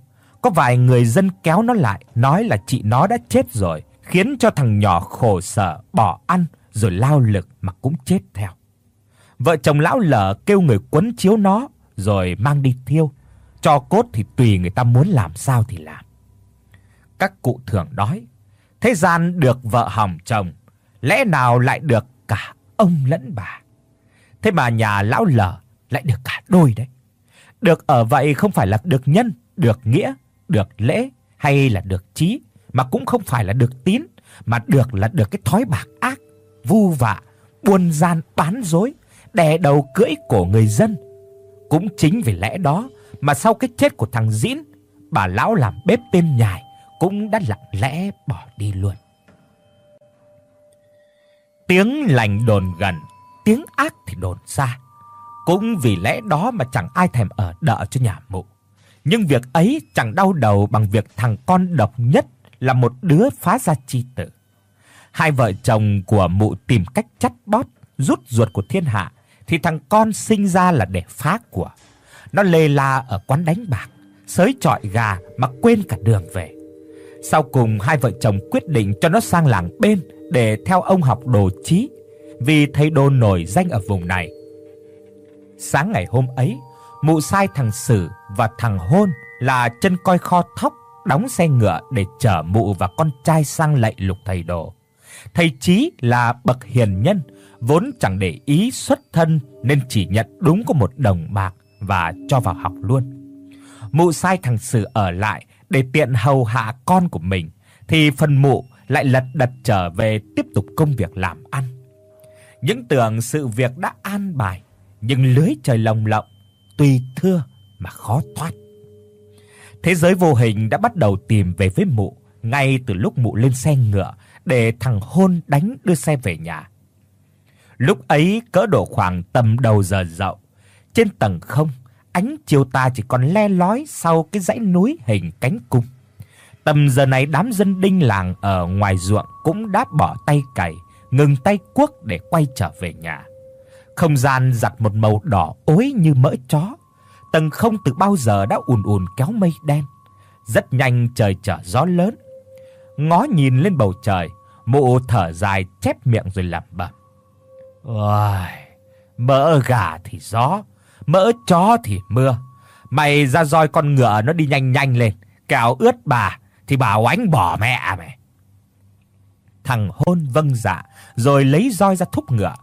Có vài người dân kéo nó lại, nói là chị nó đã chết rồi, khiến cho thằng nhỏ khổ sở bỏ ăn rồi lao lực mà cũng chết theo. Vợ chồng lão lở kêu người quấn chiếu nó rồi mang đi thiêu, cho cốt thì tùy người ta muốn làm sao thì làm. Các cụ thường nói, thế gian được vợ hỏng chồng, lẽ nào lại được cả ông lẫn bà. Thế mà nhà lão lở lại được cả đôi đấy. Được ở vậy không phải là được nhân, được nghĩa, được lễ hay là được trí, mà cũng không phải là được tín, mà được là được cái thói bạc ác, vu vạ, buôn gian bán dối, đè đầu cưỡi cổ người dân. Cũng chính vì lẽ đó mà sau cái chết của thằng Diễn, bà lão làm bếp tên nhài cũng đã lặng lẽ bỏ đi luôn. Tiếng lành đồn gần, tiếng ác thì đồn xa. Cũng vì lẽ đó mà chẳng ai thèm ở đợ cho nhà mụ. Nhưng việc ấy chẳng đau đầu bằng việc thằng con độc nhất là một đứa phá gia chi tử. Hai vợ chồng của mụ tìm cách chắt bót, rút ruột của thiên hạ thì thằng con sinh ra là để phá của. Nó lê la ở quán đánh bạc, sới chọi gà mà quên cả đường về. Sau cùng hai vợ chồng quyết định cho nó sang làng bên để theo ông học đồ trí, vì thầy đồ nổi danh ở vùng này. Sáng ngày hôm ấy, mụ sai thằng Sử và thằng Hôn là chân coi kho thóc đóng xe ngựa để chở mụ và con trai sang lạy lục thầy đồ. Thầy Chí là bậc hiền nhân, vốn chẳng để ý xuất thân nên chỉ nhận đúng có một đồng bạc và cho vào học luôn. Mụ sai thằng Sử ở lại để tiện hầu hạ con của mình thì phần mụ lại lật đật trở về tiếp tục công việc làm ăn. Những tưởng sự việc đã an bài, nhưng lưới trời lồng lộng, tuy thưa mà khó thoát. Thế giới vô hình đã bắt đầu tìm về với mụ ngay từ lúc mụ lên xe ngựa để thằng hôn đánh đưa xe về nhà. Lúc ấy cỡ độ khoảng tầm đầu giờ dậu, trên tầng không, ánh chiều tà chỉ còn le lói sau cái dãy núi hình cánh cung. Tầm giờ này đám dân đinh làng ở ngoài ruộng cũng đã bỏ tay cày, ngừng tay cuốc để quay trở về nhà. Không gian giặt một màu đỏ ối như mỡ chó. Tầng không từ bao giờ đã ùn ùn kéo mây đen. Rất nhanh trời trở gió lớn. Ngó nhìn lên bầu trời, Mụ thở dài chép miệng rồi lẩm bẩm. Ôi, mỡ gà thì gió, mỡ chó thì mưa. Mày ra roi con ngựa nó đi nhanh nhanh lên, kẻo ướt bà thì bà oánh bỏ mẹ à mày. Thằng hôn vâng dạ, rồi lấy roi ra thúc ngựa.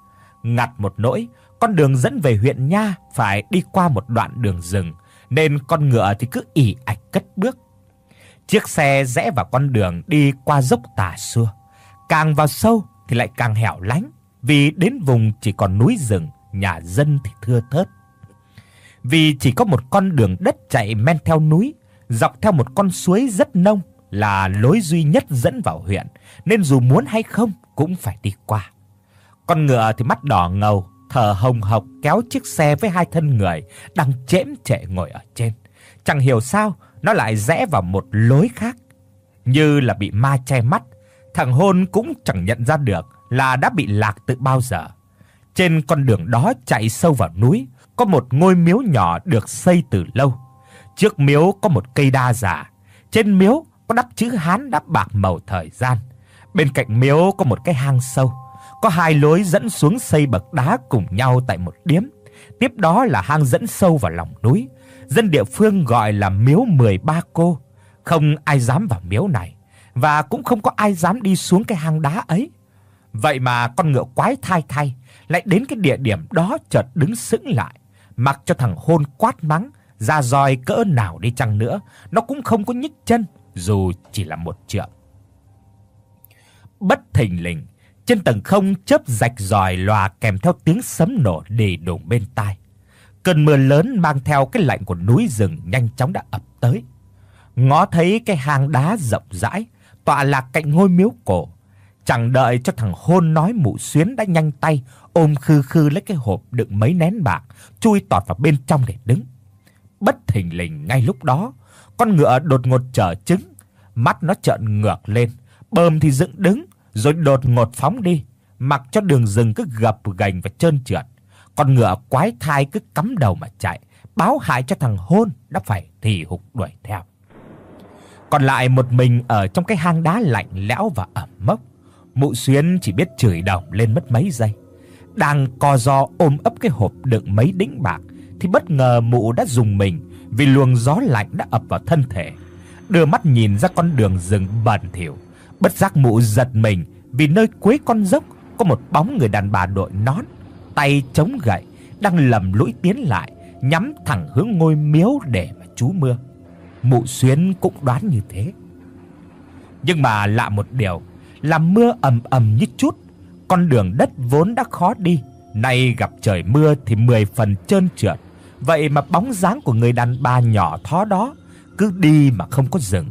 Ngặt một nỗi, con đường dẫn về huyện Nha phải đi qua một đoạn đường rừng, nên con ngựa thì cứ ỉ ạch cất bước. Chiếc xe rẽ vào con đường đi qua dốc tà xưa. Càng vào sâu thì lại càng hẻo lánh, vì đến vùng chỉ còn núi rừng, nhà dân thì thưa thớt. Vì chỉ có một con đường đất chạy men theo núi, dọc theo một con suối rất nông là lối duy nhất dẫn vào huyện, nên dù muốn hay không cũng phải đi qua. Con ngựa thì mắt đỏ ngầu, thở hồng hộc kéo chiếc xe với hai thân người đang chễm chệ ngồi ở trên. Chẳng hiểu sao nó lại rẽ vào một lối khác, như là bị ma che mắt thằng hôn cũng chẳng nhận ra được là đã bị lạc từ bao giờ. Trên con đường đó chạy sâu vào núi, có một ngôi miếu nhỏ được xây từ lâu. Trước miếu có một cây đa già. trên miếu có đắp chữ Hán đắp bạc màu thời gian. Bên cạnh miếu có một cái hang sâu, có hai lối dẫn xuống xây bậc đá cùng nhau tại một điếm. Tiếp đó là hang dẫn sâu vào lòng núi, dân địa phương gọi là miếu 13 cô. Không ai dám vào miếu này và cũng không có ai dám đi xuống cái hang đá ấy. Vậy mà con ngựa quái thai thay lại đến cái địa điểm đó chợt đứng sững lại, mặc cho thằng hôn quát mắng, ra roi cỡ nào đi chăng nữa, nó cũng không có nhích chân dù chỉ là một trượng. Bất thình lình, trên tầng không chớp rạch ròi lòa kèm theo tiếng sấm nổ đì đùng bên tai. Cơn mưa lớn mang theo cái lạnh của núi rừng nhanh chóng đã ập tới. Ngó thấy cái hang đá rộng rãi, tọa lạc cạnh ngôi miếu cổ. Chẳng đợi cho thằng hôn nói mụ xuyến đã nhanh tay ôm khư khư lấy cái hộp đựng mấy nén bạc, chui tọt vào bên trong để đứng. Bất thình lình ngay lúc đó, con ngựa đột ngột trở trứng, mắt nó trợn ngược lên, bờm thì dựng đứng, rồi đột ngột phóng đi, mặc cho đường rừng cứ gập ghềnh và trơn trượt. Con ngựa quái thai cứ cắm đầu mà chạy, báo hại cho thằng hôn đã phải thì hục đuổi theo. Còn lại một mình ở trong cái hang đá lạnh lẽo và ẩm mốc. Mụ Xuyến chỉ biết chửi đồng lên mất mấy giây. Đang co ro ôm ấp cái hộp đựng mấy đĩnh bạc thì bất ngờ mụ đã dùng mình vì luồng gió lạnh đã ập vào thân thể. Đưa mắt nhìn ra con đường rừng bẩn thỉu, bất giác mụ giật mình vì nơi cuối con dốc có một bóng người đàn bà đội nón, tay chống gậy, đang lầm lũi tiến lại, nhắm thẳng hướng ngôi miếu để mà chú mưa. Mụ Xuyến cũng đoán như thế. Nhưng mà lạ một điều, là mưa ầm ầm như chút, con đường đất vốn đã khó đi, nay gặp trời mưa thì mười phần trơn trượt. Vậy mà bóng dáng của người đàn bà nhỏ thó đó cứ đi mà không có dừng.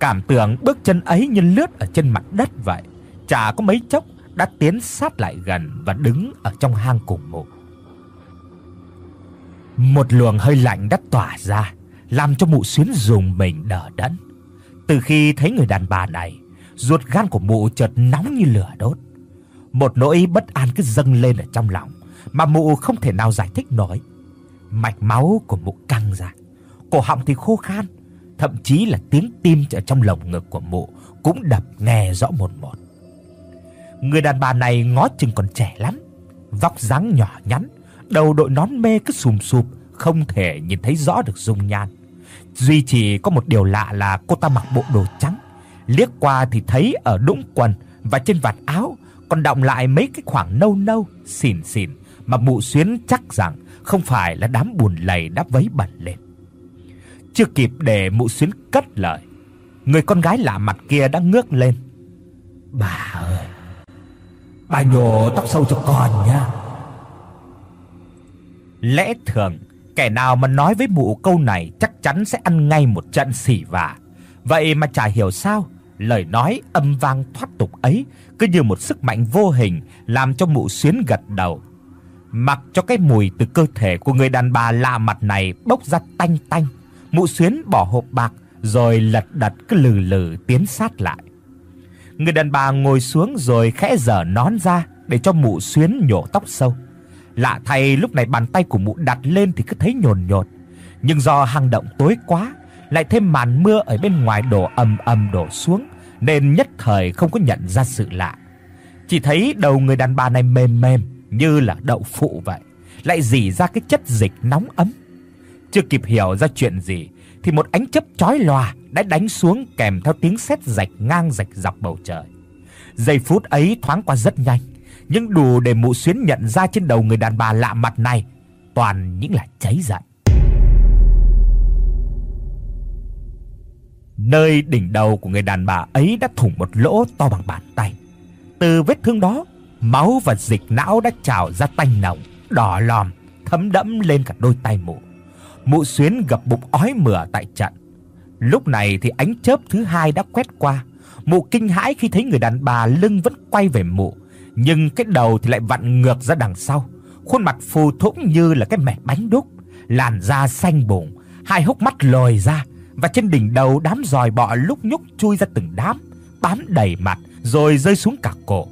Cảm tưởng bước chân ấy như lướt ở trên mặt đất vậy, chả có mấy chốc đã tiến sát lại gần và đứng ở trong hang cùng mộ. Một luồng hơi lạnh đã tỏa ra, làm cho mụ xuyến dùng mình đờ đẫn. Từ khi thấy người đàn bà này, ruột gan của mụ chợt nóng như lửa đốt. Một nỗi bất an cứ dâng lên ở trong lòng mà mụ không thể nào giải thích nổi. Mạch máu của mụ căng ra, cổ họng thì khô khan, thậm chí là tiếng tim ở trong lồng ngực của mụ cũng đập nghe rõ một một. Người đàn bà này ngó chừng còn trẻ lắm, vóc dáng nhỏ nhắn, đầu đội nón mê cứ sùm sụp, không thể nhìn thấy rõ được dung nhan. Duy chỉ có một điều lạ là cô ta mặc bộ đồ trắng, liếc qua thì thấy ở đũng quần và trên vạt áo còn đọng lại mấy cái khoảng nâu nâu, xỉn xỉn mà mụ xuyến chắc rằng không phải là đám bùn lầy đã vấy bẩn lên. Chưa kịp để mụ xuyến cất lời, người con gái lạ mặt kia đã ngước lên. "Bà ơi, bà nhổ tóc sâu cho con nhá." Lẽ thường, kẻ nào mà nói với mụ câu này chắc chắn sẽ ăn ngay một trận xỉ vả. Vậy mà chả hiểu sao, lời nói âm vang thoát tục ấy cứ như một sức mạnh vô hình làm cho mụ xuyến gật đầu. Mặc cho cái mùi từ cơ thể của người đàn bà lạ mặt này bốc ra tanh tanh, mụ xuyến bỏ hộp bạc rồi lật đật cứ lừ lừ tiến sát lại. Người đàn bà ngồi xuống rồi khẽ giở nón ra để cho mụ xuyến nhổ tóc sâu. Lạ thay lúc này bàn tay của mụ đặt lên thì cứ thấy nhồn nhột, nhưng do hang động tối quá, lại thêm màn mưa ở bên ngoài đổ ầm ầm đổ xuống, nên nhất thời không có nhận ra sự lạ. Chỉ thấy đầu người đàn bà này mềm mềm như là đậu phụ vậy, lại rỉ ra cái chất dịch nóng ấm. Chưa kịp hiểu ra chuyện gì thì một ánh chớp chói lòa đã đánh xuống kèm theo tiếng sét rạch ngang rạch dọc bầu trời. Giây phút ấy thoáng qua rất nhanh, nhưng đủ để Mụ Xuyến nhận ra trên đầu người đàn bà lạ mặt này toàn những là cháy giận. Nơi đỉnh đầu của người đàn bà ấy đã thủng một lỗ to bằng bàn tay. Từ vết thương đó, máu và dịch não đã trào ra tanh nồng, đỏ lòm, thấm đẫm lên cả đôi tay mụ. Mụ Xuyến gập bụng ói mửa tại trận. Lúc này thì ánh chớp thứ hai đã quét qua. Mụ kinh hãi khi thấy người đàn bà lưng vẫn quay về mụ, nhưng cái đầu thì lại vặn ngược ra đằng sau, khuôn mặt phù thủng như là cái mẻ bánh đúc, làn da xanh bùng, hai hốc mắt lồi ra và trên đỉnh đầu đám giòi bọ lúc nhúc chui ra từng đám, bám đầy mặt rồi rơi xuống cả cổ.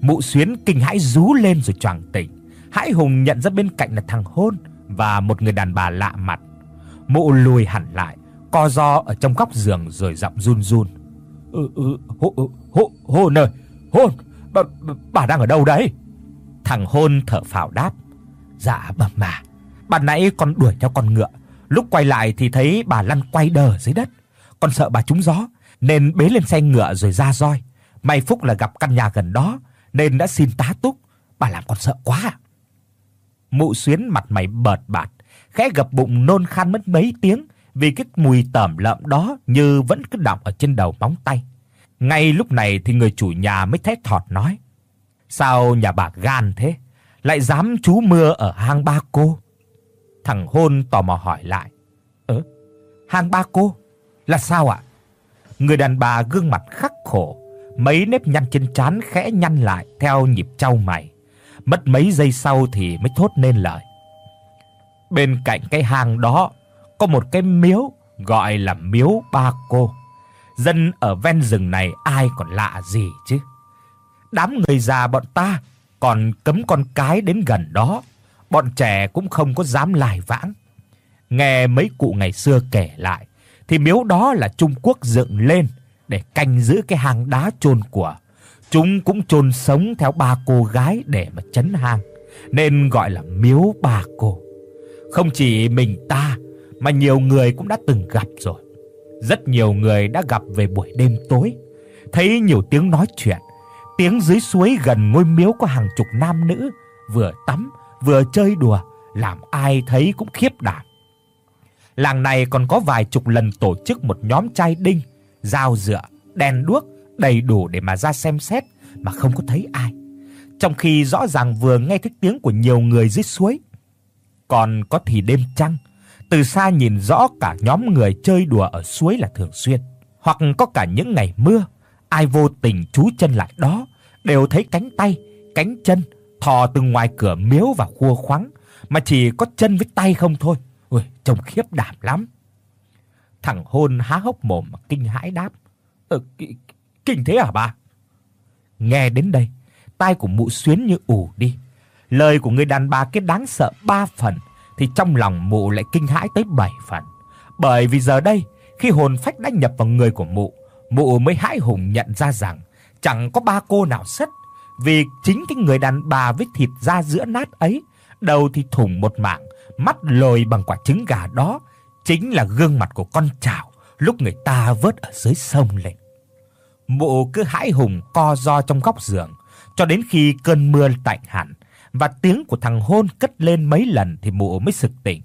Mụ Xuyến kinh hãi rú lên rồi choàng tỉnh. Hãi hùng nhận ra bên cạnh là thằng Hôn và một người đàn bà lạ mặt. Mụ lùi hẳn lại, co ro ở trong góc giường rồi giọng run run. "Ừ ừ, hô ừ, hô hôn ơi, hôn, bà, bà đang ở đâu đấy?" Thằng Hôn thở phào đáp. "Dạ bẩm mà, bà nãy con đuổi theo con ngựa, lúc quay lại thì thấy bà lăn quay đờ dưới đất. Con sợ bà trúng gió nên bế lên xe ngựa rồi ra roi. May phúc là gặp căn nhà gần đó nên đã xin tá túc, bà làm con sợ quá." Mụ Xuyến mặt mày bợt bạt, khẽ gập bụng nôn khan mất mấy tiếng vì cái mùi tẩm lợm đó như vẫn cứ đọng ở trên đầu móng tay. Ngay lúc này thì người chủ nhà mới thét thọt nói: "Sao nhà bà gan thế, lại dám trú mưa ở hang ba cô?" Thằng Hôn tò mò hỏi lại: "Ơ, hang ba cô là sao ạ?" Người đàn bà gương mặt khắc khổ, mấy nếp nhăn trên trán khẽ nhăn lại theo nhịp chau mày. Mất mấy giây sau thì mới thốt nên lời. Bên cạnh cái hang đó có một cái miếu gọi là miếu Ba Cô. Dân ở ven rừng này ai còn lạ gì chứ. Đám người già bọn ta còn cấm con cái đến gần đó, bọn trẻ cũng không có dám lai vãng. Nghe mấy cụ ngày xưa kể lại thì miếu đó là Trung Quốc dựng lên để canh giữ cái hang đá chôn của. Chúng cũng chôn sống theo ba cô gái để mà trấn hang, nên gọi là miếu ba cô. Không chỉ mình ta mà nhiều người cũng đã từng gặp rồi. Rất nhiều người đã gặp về buổi đêm tối, thấy nhiều tiếng nói chuyện, tiếng dưới suối gần ngôi miếu có hàng chục nam nữ vừa tắm vừa chơi đùa, làm ai thấy cũng khiếp đảm. Làng này còn có vài chục lần tổ chức một nhóm trai đinh, dao dựa, đèn đuốc đầy đủ để mà ra xem xét mà không có thấy ai. Trong khi rõ ràng vừa nghe thấy tiếng của nhiều người dưới suối. Còn có thì đêm trăng, từ xa nhìn rõ cả nhóm người chơi đùa ở suối là thường xuyên, hoặc có cả những ngày mưa, ai vô tình trú chân lại đó đều thấy cánh tay, cánh chân thò từ ngoài cửa miếu vào khua khoắng, mà chỉ có chân với tay không thôi. Ôi, trông khiếp đảm lắm. Thằng Hôn há hốc mồm mà kinh hãi đáp: "Ờ kinh thế hả bà?" Nghe đến đây, tai của mụ xuyến như ù đi. Lời của người đàn bà kia đáng sợ ba phần thì trong lòng mụ lại kinh hãi tới bảy phần. Bởi vì giờ đây, khi hồn phách đã nhập vào người của mụ, mụ mới hãi hùng nhận ra rằng chẳng có ba cô nào sất, vì chính cái người đàn bà với thịt da giữa nát ấy đầu thì thủng một mảng, mắt lồi bằng quả trứng gà đó chính là gương mặt của con trảo lúc người ta vớt ở dưới sông lên. Mụ cứ hãi hùng co ro trong góc giường cho đến khi cơn mưa tạnh hẳn và tiếng của thằng hôn cất lên mấy lần thì mụ mới sực tỉnh.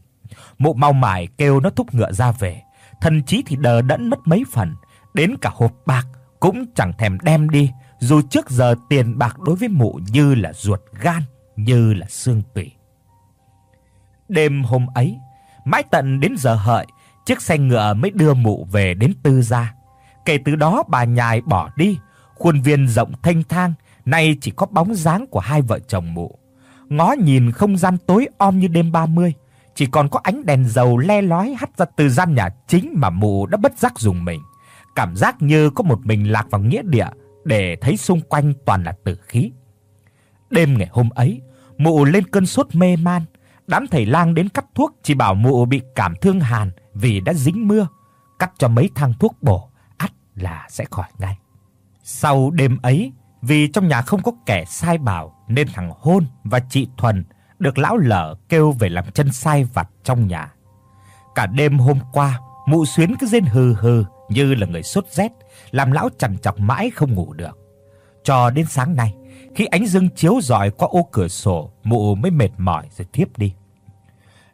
Mụ mau mải kêu nó thúc ngựa ra về, thần trí thì đờ đẫn mất mấy phần, đến cả hộp bạc cũng chẳng thèm đem đi, dù trước giờ tiền bạc đối với mụ như là ruột gan, như là xương tủy. Đêm hôm ấy, mãi tận đến giờ hợi, chiếc xe ngựa mới đưa mụ về đến tư gia. Kể từ đó bà nhài bỏ đi, khuôn viên rộng thanh thang, nay chỉ có bóng dáng của hai vợ chồng mụ. Ngó nhìn không gian tối om như đêm 30, chỉ còn có ánh đèn dầu le lói hắt ra từ gian nhà chính mà mụ đã bất giác dùng mình. Cảm giác như có một mình lạc vào nghĩa địa để thấy xung quanh toàn là tử khí. Đêm ngày hôm ấy, mụ lên cơn sốt mê man, đám thầy lang đến cắt thuốc chỉ bảo mụ bị cảm thương hàn vì đã dính mưa, cắt cho mấy thang thuốc bổ, ắt là sẽ khỏi ngay. Sau đêm ấy, vì trong nhà không có kẻ sai bảo nên thằng Hôn và chị Thuần được lão lở kêu về làm chân sai vặt trong nhà. Cả đêm hôm qua, mụ xuyến cứ rên hừ hừ như là người sốt rét, làm lão chằn chọc mãi không ngủ được. Cho đến sáng nay, khi ánh dương chiếu rọi qua ô cửa sổ, mụ mới mệt mỏi rồi thiếp đi.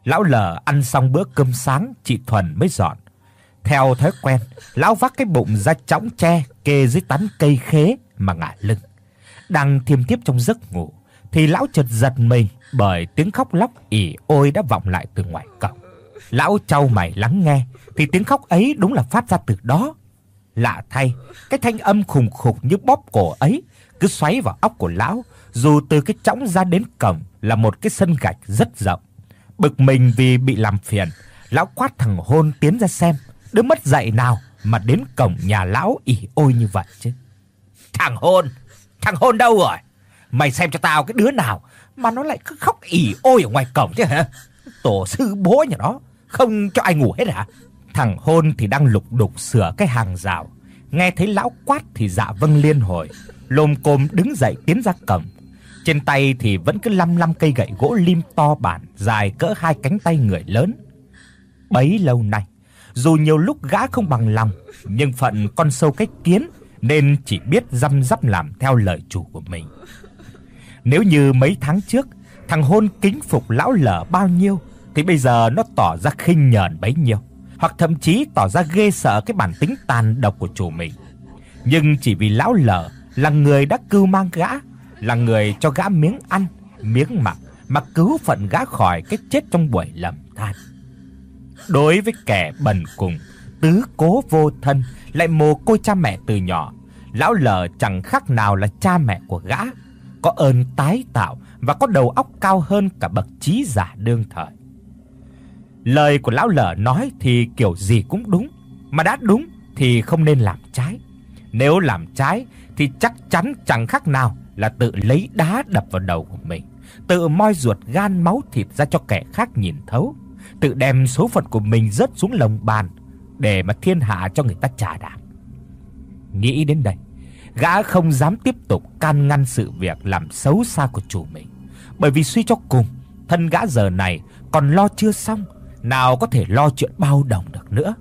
Lão lở ăn xong bữa cơm sáng, chị Thuần mới dọn. Theo thói quen, lão vác cái bụng ra chõng tre kê dưới tán cây khế mà ngả lưng. Đang thiêm thiếp trong giấc ngủ thì lão chợt giật mình bởi tiếng khóc lóc ỉ ôi đã vọng lại từ ngoài cổng. Lão chau mày lắng nghe thì tiếng khóc ấy đúng là phát ra từ đó. Lạ thay, cái thanh âm khùng khục như bóp cổ ấy cứ xoáy vào óc của lão, dù từ cái chõng ra đến cổng là một cái sân gạch rất rộng. Bực mình vì bị làm phiền, lão quát thằng Hôn tiến ra xem, đứa mất dạy nào mà đến cổng nhà lão ỉ ôi như vậy chứ. Thằng Hôn, thằng Hôn đâu rồi? Mày xem cho tao cái đứa nào mà nó lại cứ khóc ỉ ôi ở ngoài cổng chứ hả? Tổ sư bố nhà nó không cho ai ngủ hết hả? Thằng Hôn thì đang lục đục sửa cái hàng rào, nghe thấy lão quát thì dạ vâng liên hồi, lồm cồm đứng dậy tiến ra cổng. Trên tay thì vẫn cứ lăm lăm cây gậy gỗ lim to bản, dài cỡ hai cánh tay người lớn. Bấy lâu nay, dù nhiều lúc gã không bằng lòng, nhưng phận con sâu cách kiến nên chỉ biết răm rắp làm theo lời chủ của mình. Nếu như mấy tháng trước, thằng hôn kính phục lão lở bao nhiêu thì bây giờ nó tỏ ra khinh nhờn bấy nhiêu, hoặc thậm chí tỏ ra ghê sợ cái bản tính tàn độc của chủ mình. Nhưng chỉ vì lão lở là người đã cưu mang gã, là người cho gã miếng ăn, miếng mặc mà cứu phận gã khỏi cái chết trong buổi lầm than. Đối với kẻ bần cùng, tứ cố vô thân, lại mồ côi cha mẹ từ nhỏ, lão lở chẳng khác nào là cha mẹ của gã, có ơn tái tạo và có đầu óc cao hơn cả bậc trí giả đương thời. Lời của lão lở nói thì kiểu gì cũng đúng, mà đã đúng thì không nên làm trái. Nếu làm trái thì chắc chắn chẳng khác nào là tự lấy đá đập vào đầu của mình, tự moi ruột gan máu thịt ra cho kẻ khác nhìn thấu, tự đem số phận của mình rớt xuống lồng bàn để mà thiên hạ cho người ta trả đạp. Nghĩ đến đây, gã không dám tiếp tục can ngăn sự việc làm xấu xa của chủ mình, bởi vì suy cho cùng, thân gã giờ này còn lo chưa xong, nào có thể lo chuyện bao đồng được nữa.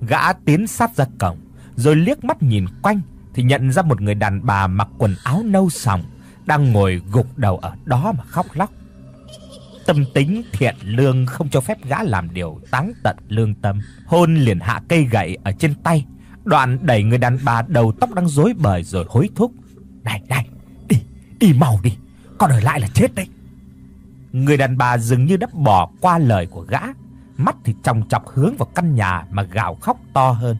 Gã tiến sát ra cổng, rồi liếc mắt nhìn quanh thì nhận ra một người đàn bà mặc quần áo nâu sòng đang ngồi gục đầu ở đó mà khóc lóc. Tâm tính thiện lương không cho phép gã làm điều táng tận lương tâm. Hôn liền hạ cây gậy ở trên tay, đoạn đẩy người đàn bà đầu tóc đang rối bời rồi hối thúc. "Này này, đi, đi mau đi, còn ở lại là chết đấy." Người đàn bà dường như đã bỏ qua lời của gã, mắt thì chòng chọc hướng vào căn nhà mà gào khóc to hơn.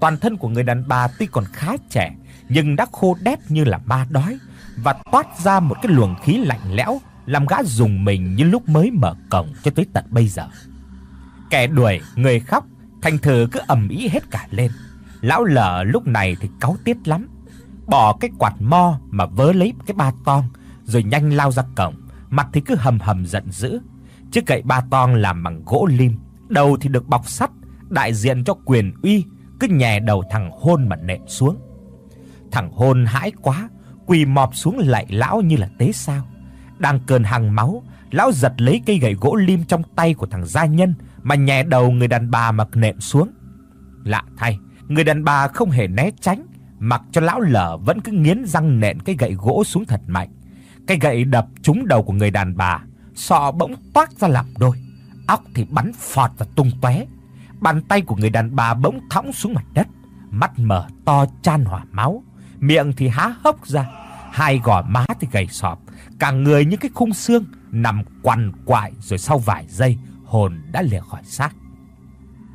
Toàn thân của người đàn bà tuy còn khá trẻ, nhưng đã khô đét như là ma đói và toát ra một cái luồng khí lạnh lẽo làm gã dùng mình như lúc mới mở cổng cho tới tận bây giờ. Kẻ đuổi, người khóc, thành thử cứ ầm ĩ hết cả lên. Lão lở lúc này thì cáu tiết lắm, bỏ cái quạt mo mà vớ lấy cái ba tong rồi nhanh lao ra cổng, mặt thì cứ hầm hầm giận dữ. Chiếc gậy ba tong làm bằng gỗ lim, đầu thì được bọc sắt, đại diện cho quyền uy cứ nhè đầu thằng hôn mà nện xuống. Thằng hôn hãi quá, quỳ mọp xuống lạy lão như là tế sao. Đang cơn hăng máu, lão giật lấy cây gậy gỗ lim trong tay của thằng gia nhân mà nhè đầu người đàn bà mà nện xuống. Lạ thay, người đàn bà không hề né tránh, mặc cho lão lở vẫn cứ nghiến răng nện cái gậy gỗ xuống thật mạnh. Cái gậy đập trúng đầu của người đàn bà, sọ bỗng toát ra làm đôi, óc thì bắn phọt và tung tóe. Bàn tay của người đàn bà bỗng thõng xuống mặt đất, mắt mở to chan hỏa máu, miệng thì há hốc ra, hai gò má thì gầy sọp, cả người như cái khung xương nằm quằn quại rồi sau vài giây hồn đã lìa khỏi xác.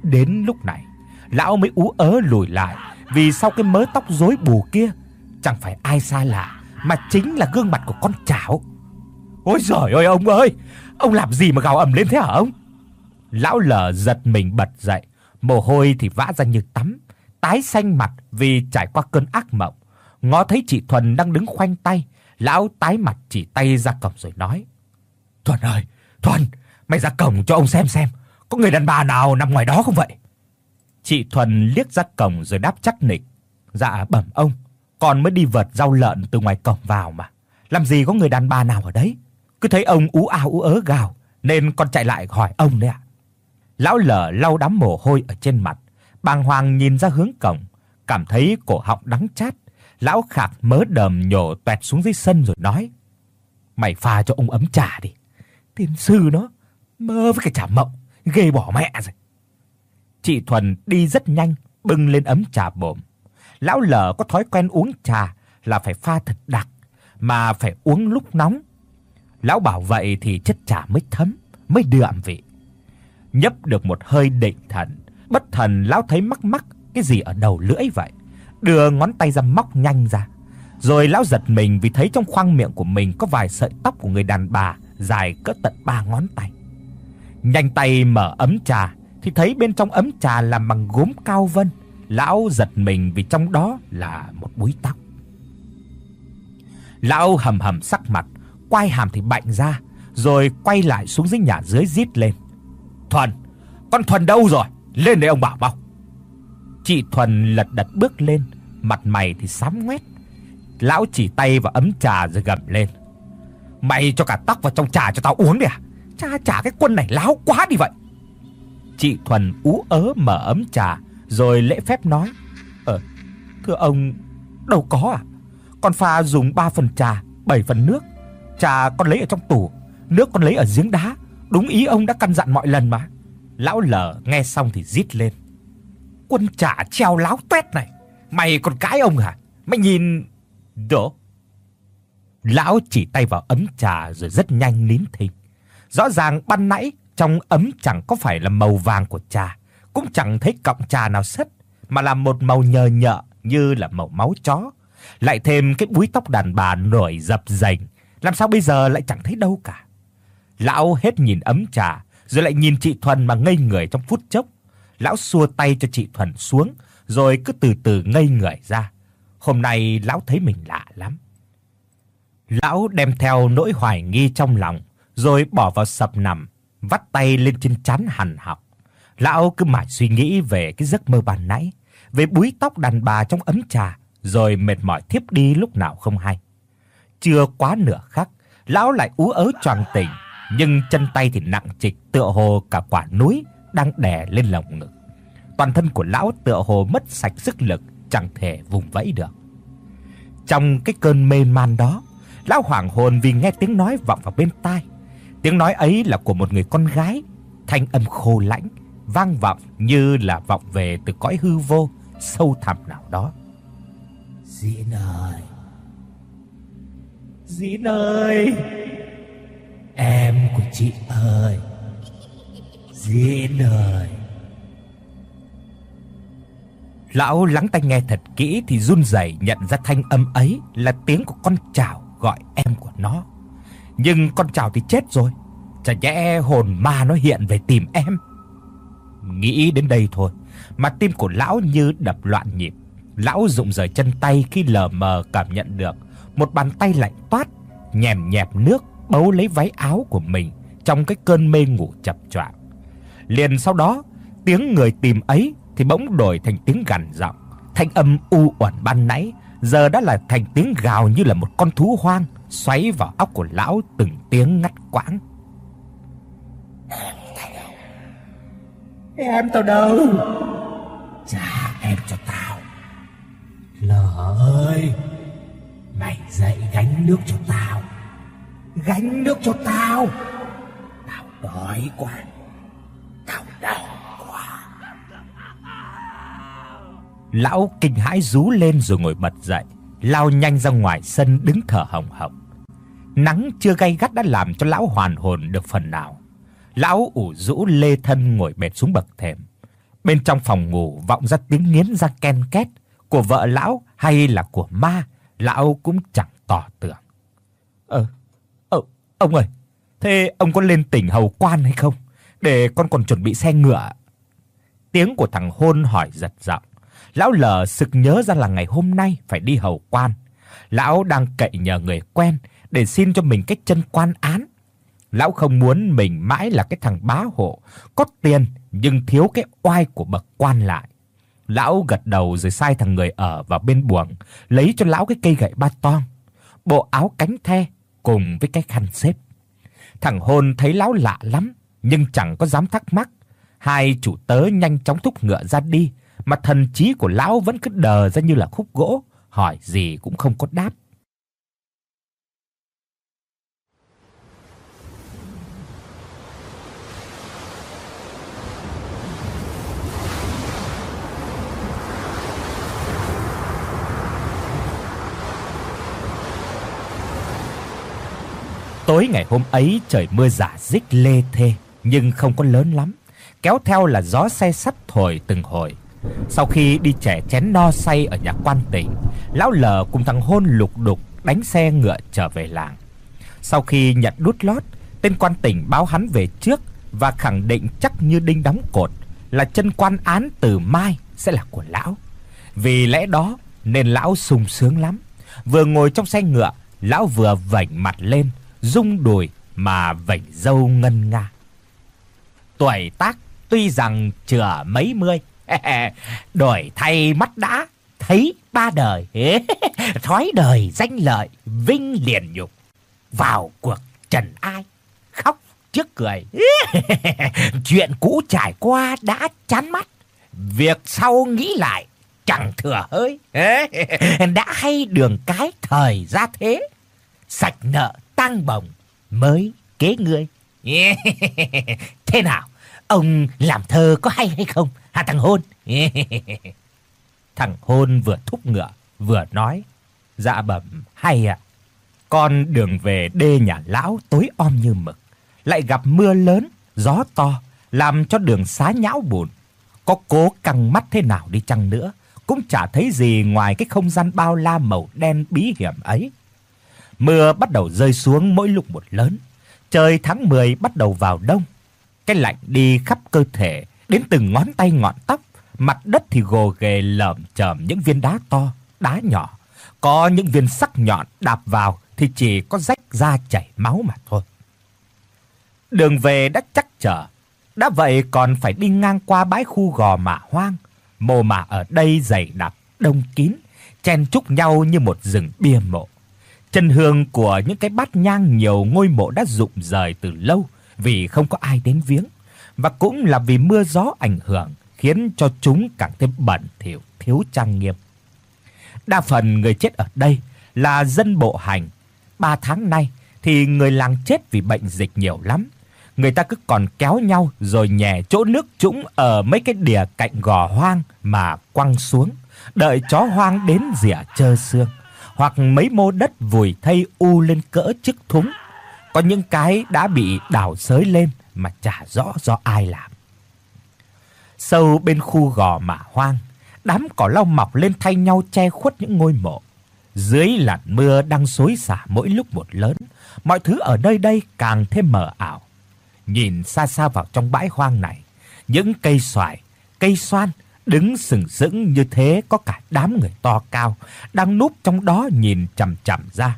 Đến lúc này, lão mới ú ớ lùi lại, vì sau cái mớ tóc rối bù kia chẳng phải ai xa lạ mà chính là gương mặt của con chảo. Ôi giời ơi ông ơi, ông làm gì mà gào ầm lên thế hả ông? Lão lờ giật mình bật dậy, mồ hôi thì vã ra như tắm, tái xanh mặt vì trải qua cơn ác mộng. Ngó thấy chị Thuần đang đứng khoanh tay, lão tái mặt chỉ tay ra cổng rồi nói: "Thuần ơi, Thuần, mày ra cổng cho ông xem xem, có người đàn bà nào nằm ngoài đó không vậy?" Chị Thuần liếc ra cổng rồi đáp chắc nịch: "Dạ bẩm ông, con mới đi vợt rau lợn từ ngoài cổng vào mà, làm gì có người đàn bà nào ở đấy. Cứ thấy ông ú a ú ớ gào, nên con chạy lại hỏi ông đấy ạ." Lão lở lau đám mồ hôi ở trên mặt, bàng hoàng nhìn ra hướng cổng, cảm thấy cổ họng đắng chát, lão khạc mớ đờm nhổ toẹt xuống dưới sân rồi nói: "Mày pha cho ông ấm trà đi. Tiên sư nó mơ với cái trà mộng, ghê bỏ mẹ rồi." Chị Thuần đi rất nhanh, bưng lên ấm trà bồm. Lão lở có thói quen uống trà là phải pha thật đặc, mà phải uống lúc nóng. Lão bảo vậy thì chất trà mới thấm, mới đượm vị. Nhấp được một hơi định thần, bất thần lão thấy mắc mắc cái gì ở đầu lưỡi vậy. Đưa ngón tay ra móc nhanh ra. Rồi lão giật mình vì thấy trong khoang miệng của mình có vài sợi tóc của người đàn bà dài cỡ tận ba ngón tay. Nhanh tay mở ấm trà thì thấy bên trong ấm trà làm bằng gốm cao vân. Lão giật mình vì trong đó là một búi tóc. Lão hầm hầm sắc mặt, quay hàm thì bạnh ra, rồi quay lại xuống dưới nhà dưới rít lên. "Thuần, con Thuần đâu rồi? Lên đây ông bảo mau." Chị Thuần lật đật bước lên, mặt mày thì xám ngoét. Lão chỉ tay vào ấm trà rồi gầm lên. "Mày cho cả tóc vào trong trà cho tao uống đi à? Cha trả cái quân này láo quá đi vậy." Chị Thuần ú ớ mở ấm trà rồi lễ phép nói: "Ờ, thưa ông, đâu có à? Con pha dùng 3 phần trà, 7 phần nước. Trà con lấy ở trong tủ, nước con lấy ở giếng đá, đúng ý ông đã căn dặn mọi lần mà." Lão lở nghe xong thì rít lên. Quân trà treo láo toét này, mày còn cãi ông hả? Mày nhìn đổ. Lão chỉ tay vào ấm trà rồi rất nhanh nín thinh. Rõ ràng ban nãy trong ấm chẳng có phải là màu vàng của trà, cũng chẳng thấy cọng trà nào sất, mà là một màu nhờ nhợ như là màu máu chó. Lại thêm cái búi tóc đàn bà nổi dập dềnh, làm sao bây giờ lại chẳng thấy đâu cả. Lão hết nhìn ấm trà, rồi lại nhìn chị Thuần mà ngây người trong phút chốc. Lão xua tay cho chị Thuần xuống, rồi cứ từ từ ngây người ra. Hôm nay lão thấy mình lạ lắm. Lão đem theo nỗi hoài nghi trong lòng, rồi bỏ vào sập nằm, vắt tay lên trên trán hằn học. Lão cứ mãi suy nghĩ về cái giấc mơ ban nãy, về búi tóc đàn bà trong ấm trà, rồi mệt mỏi thiếp đi lúc nào không hay. Chưa quá nửa khắc, lão lại ú ớ choàng tỉnh, nhưng chân tay thì nặng trịch tựa hồ cả quả núi đang đè lên lồng ngực. Toàn thân của lão tựa hồ mất sạch sức lực, chẳng thể vùng vẫy được. Trong cái cơn mê man đó, lão hoảng hồn vì nghe tiếng nói vọng vào bên tai. Tiếng nói ấy là của một người con gái, thanh âm khô lãnh, vang vọng như là vọng về từ cõi hư vô sâu thẳm nào đó. Diễn ơi, Diễn ơi, em của chị ơi, Diễn ơi. Lão lắng tai nghe thật kỹ thì run rẩy nhận ra thanh âm ấy là tiếng của con chảo gọi em của nó. Nhưng con chảo thì chết rồi, chả nhẽ hồn ma nó hiện về tìm em. Nghĩ đến đây thôi, mà tim của lão như đập loạn nhịp. Lão rụng rời chân tay khi lờ mờ cảm nhận được một bàn tay lạnh toát nhèm nhẹp nước bấu lấy váy áo của mình trong cái cơn mê ngủ chập choạng. Liền sau đó, tiếng người tìm ấy thì bỗng đổi thành tiếng gằn giọng, thanh âm u uẩn ban nãy giờ đã là thành tiếng gào như là một con thú hoang xoáy vào óc của lão từng tiếng ngắt quãng. Em tao đâu? Trả em cho tao. Lỡ ơi, mày dậy gánh nước cho tao. Gánh nước cho tao Tao đói quá Tao đau quá Lão kinh hãi rú lên rồi ngồi bật dậy, lao nhanh ra ngoài sân đứng thở hồng hộc. Nắng chưa gay gắt đã làm cho lão hoàn hồn được phần nào. Lão ủ rũ lê thân ngồi bệt xuống bậc thềm. Bên trong phòng ngủ vọng ra tiếng nghiến răng ken két của vợ lão hay là của ma, lão cũng chẳng tỏ tưởng. Ờ, ông ơi, thế ông có lên tỉnh hầu quan hay không? Để con còn chuẩn bị xe ngựa. Tiếng của thằng hôn hỏi giật giọng. Lão lờ sực nhớ ra là ngày hôm nay phải đi hầu quan. Lão đang cậy nhờ người quen để xin cho mình cái chân quan án. Lão không muốn mình mãi là cái thằng bá hộ, có tiền nhưng thiếu cái oai của bậc quan lại. Lão gật đầu rồi sai thằng người ở vào bên buồng, lấy cho lão cái cây gậy ba toang, bộ áo cánh the cùng với cái khăn xếp. Thằng hôn thấy lão lạ lắm, nhưng chẳng có dám thắc mắc. Hai chủ tớ nhanh chóng thúc ngựa ra đi, mà thần trí của lão vẫn cứ đờ ra như là khúc gỗ, hỏi gì cũng không có đáp. Tối ngày hôm ấy trời mưa rả rích lê thê nhưng không có lớn lắm, kéo theo là gió xe sắt thổi từng hồi. Sau khi đi trẻ chén no say ở nhà quan tỉnh, lão lờ cùng thằng hôn lục đục đánh xe ngựa trở về làng. Sau khi nhận đút lót, tên quan tỉnh báo hắn về trước và khẳng định chắc như đinh đóng cột là chân quan án từ mai sẽ là của lão. Vì lẽ đó nên lão sung sướng lắm. Vừa ngồi trong xe ngựa, lão vừa vảnh mặt lên, rung đùi mà vảnh râu ngân nga. Tuổi tác tuy rằng chưa mấy mươi, đổi thay mắt đã thấy ba đời, thói đời danh lợi, vinh liền nhục, vào cuộc trần ai, khóc trước cười. Chuyện cũ trải qua đã chán mắt, việc sau nghĩ lại chẳng thừa hơi. đã hay đường cái thời ra thế, sạch nợ tăng bổng mới kế ngươi. Thế nào? Ông làm thơ có hay hay không? Hả thằng hôn? thằng hôn vừa thúc ngựa vừa nói. Dạ bẩm hay ạ. Con đường về đê nhà lão tối om như mực. Lại gặp mưa lớn, gió to, làm cho đường xá nhão bùn. Có cố căng mắt thế nào đi chăng nữa, cũng chả thấy gì ngoài cái không gian bao la màu đen bí hiểm ấy. Mưa bắt đầu rơi xuống mỗi lúc một lớn. Trời tháng 10 bắt đầu vào đông. Cái lạnh đi khắp cơ thể, đến từng ngón tay ngọn tóc, mặt đất thì gồ ghề lởm chởm những viên đá to, đá nhỏ. Có những viên sắc nhọn đạp vào thì chỉ có rách da chảy máu mà thôi. Đường về đã chắc trở, đã vậy còn phải đi ngang qua bãi khu gò mả hoang, mồ mả ở đây dày đặc, đông kín, chen chúc nhau như một rừng bia mộ. Chân hương của những cái bát nhang nhiều ngôi mộ đã rụng rời từ lâu vì không có ai đến viếng và cũng là vì mưa gió ảnh hưởng khiến cho chúng càng thêm bẩn thỉu, thiếu trang nghiêm. Đa phần người chết ở đây là dân bộ hành. 3 tháng nay thì người làng chết vì bệnh dịch nhiều lắm. Người ta cứ còn kéo nhau rồi nhè chỗ nước trũng ở mấy cái đìa cạnh gò hoang mà quăng xuống, đợi chó hoang đến rỉa chơ xương hoặc mấy mô đất vùi thây u lên cỡ chiếc thúng. Có những cái đã bị đào xới lên mà chả rõ do ai làm. Sâu bên khu gò mả hoang, đám cỏ lau mọc lên thay nhau che khuất những ngôi mộ. Dưới làn mưa đang xối xả mỗi lúc một lớn, mọi thứ ở nơi đây càng thêm mờ ảo. Nhìn xa xa vào trong bãi hoang này, những cây xoài, cây xoan đứng sừng sững như thế có cả đám người to cao đang núp trong đó nhìn chằm chằm ra.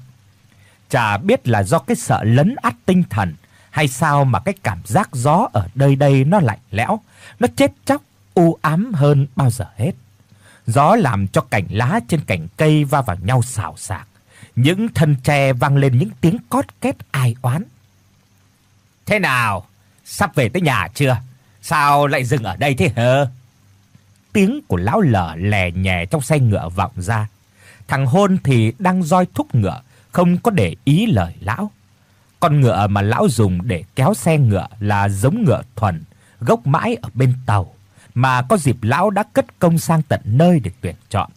Chả biết là do cái sợ lấn át tinh thần hay sao mà cái cảm giác gió ở nơi đây nó lạnh lẽo, nó chết chóc, u ám hơn bao giờ hết. Gió làm cho cành lá trên cành cây va vào nhau xào xạc, những thân tre vang lên những tiếng cót két ai oán. Thế nào, sắp về tới nhà chưa? Sao lại dừng ở đây thế hả? Tiếng của lão lở lè nhè trong xe ngựa vọng ra. Thằng hôn thì đang roi thúc ngựa, không có để ý lời lão. Con ngựa mà lão dùng để kéo xe ngựa là giống ngựa thuần, gốc mãi ở bên tàu, mà có dịp lão đã cất công sang tận nơi để tuyển chọn.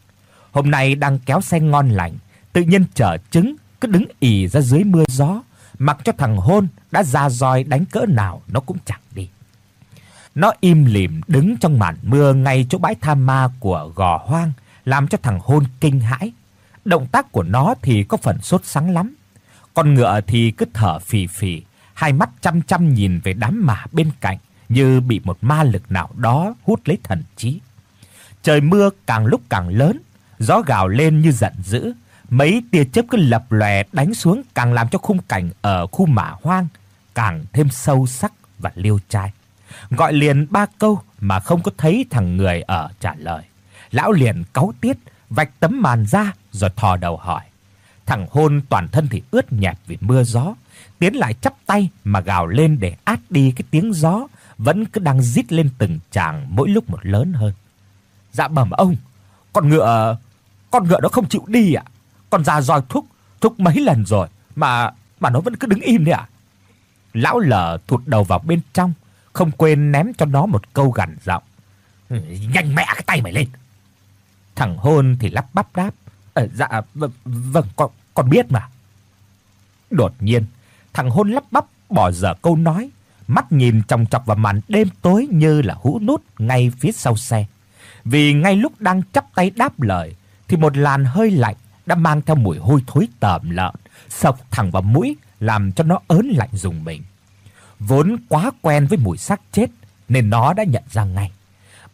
Hôm nay đang kéo xe ngon lành, tự nhiên trở trứng cứ đứng ì ra dưới mưa gió, mặc cho thằng hôn đã ra roi đánh cỡ nào nó cũng chẳng đi. Nó im lìm đứng trong màn mưa ngay chỗ bãi tha ma của gò hoang, làm cho thằng hôn kinh hãi. Động tác của nó thì có phần sốt sắng lắm. Con ngựa thì cứ thở phì phì, hai mắt chăm chăm nhìn về đám mả bên cạnh như bị một ma lực nào đó hút lấy thần trí. Trời mưa càng lúc càng lớn, gió gào lên như giận dữ, mấy tia chớp cứ lập lòe đánh xuống càng làm cho khung cảnh ở khu mả hoang càng thêm sâu sắc và liêu trai. Gọi liền ba câu mà không có thấy thằng người ở trả lời. Lão liền cáu tiết, vạch tấm màn ra rồi thò đầu hỏi. Thằng hôn toàn thân thì ướt nhẹp vì mưa gió, tiến lại chắp tay mà gào lên để át đi cái tiếng gió vẫn cứ đang rít lên từng tràng mỗi lúc một lớn hơn. Dạ bẩm ông, con ngựa con ngựa nó không chịu đi ạ. Con già roi thúc, thúc mấy lần rồi mà mà nó vẫn cứ đứng im đấy ạ. Lão lở thụt đầu vào bên trong, không quên ném cho nó một câu gằn giọng. Nhanh mẹ cái tay mày lên. Thằng hôn thì lắp bắp đáp. Ờ, dạ vâng, con con biết mà. Đột nhiên, thằng hôn lắp bắp bỏ dở câu nói, mắt nhìn chòng chọc vào màn đêm tối như là hũ nút ngay phía sau xe. Vì ngay lúc đang chắp tay đáp lời thì một làn hơi lạnh đã mang theo mùi hôi thối tẩm lợn sộc thẳng vào mũi làm cho nó ớn lạnh rùng mình. Vốn quá quen với mùi xác chết nên nó đã nhận ra ngay.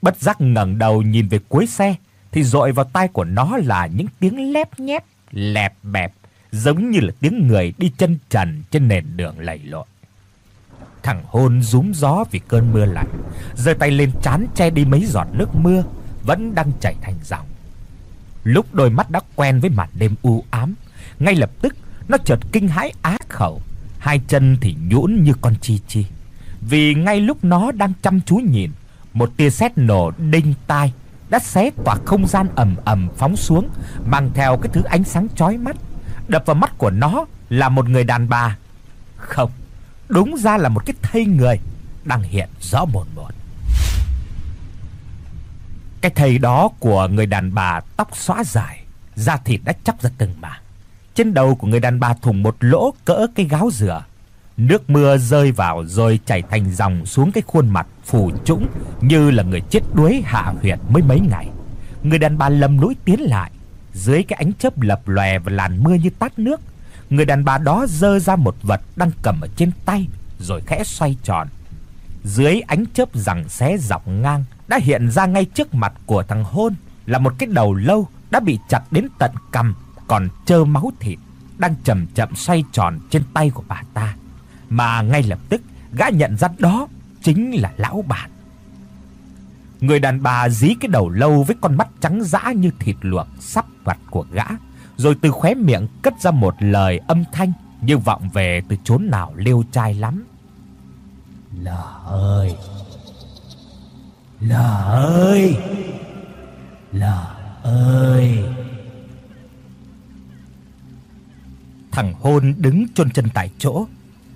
Bất giác ngẩng đầu nhìn về cuối xe thì dội vào tai của nó là những tiếng lép nhép, lẹp bẹp giống như là tiếng người đi chân trần trên nền đường lầy lội. Thằng hôn rúm gió vì cơn mưa lạnh, giơ tay lên trán che đi mấy giọt nước mưa vẫn đang chảy thành dòng. Lúc đôi mắt đã quen với màn đêm u ám, ngay lập tức nó chợt kinh hãi á khẩu, hai chân thì nhũn như con chi chi. Vì ngay lúc nó đang chăm chú nhìn, một tia sét nổ đinh tai đã xé toạc không gian ầm ầm phóng xuống, mang theo cái thứ ánh sáng chói mắt. Đập vào mắt của nó là một người đàn bà. Không, đúng ra là một cái thây người đang hiện rõ mồn một. Cái thây đó của người đàn bà tóc xõa dài, da thịt đã chóc ra từng mảng. Trên đầu của người đàn bà thủng một lỗ cỡ cái gáo dừa. Nước mưa rơi vào rồi chảy thành dòng xuống cái khuôn mặt phù trũng như là người chết đuối hạ huyệt mới mấy ngày. Người đàn bà lầm lũi tiến lại, dưới cái ánh chớp lập lòe và làn mưa như tát nước, người đàn bà đó giơ ra một vật đang cầm ở trên tay rồi khẽ xoay tròn. Dưới ánh chớp rằng xé dọc ngang đã hiện ra ngay trước mặt của thằng hôn là một cái đầu lâu đã bị chặt đến tận cằm còn trơ máu thịt đang chậm chậm xoay tròn trên tay của bà ta. Mà ngay lập tức gã nhận ra đó chính là lão bản. Người đàn bà dí cái đầu lâu với con mắt trắng dã như thịt luộc sắp vặt của gã, rồi từ khóe miệng cất ra một lời âm thanh như vọng về từ chốn nào liêu trai lắm. là ơi! là ơi! là ơi! Thằng hôn đứng chôn chân tại chỗ,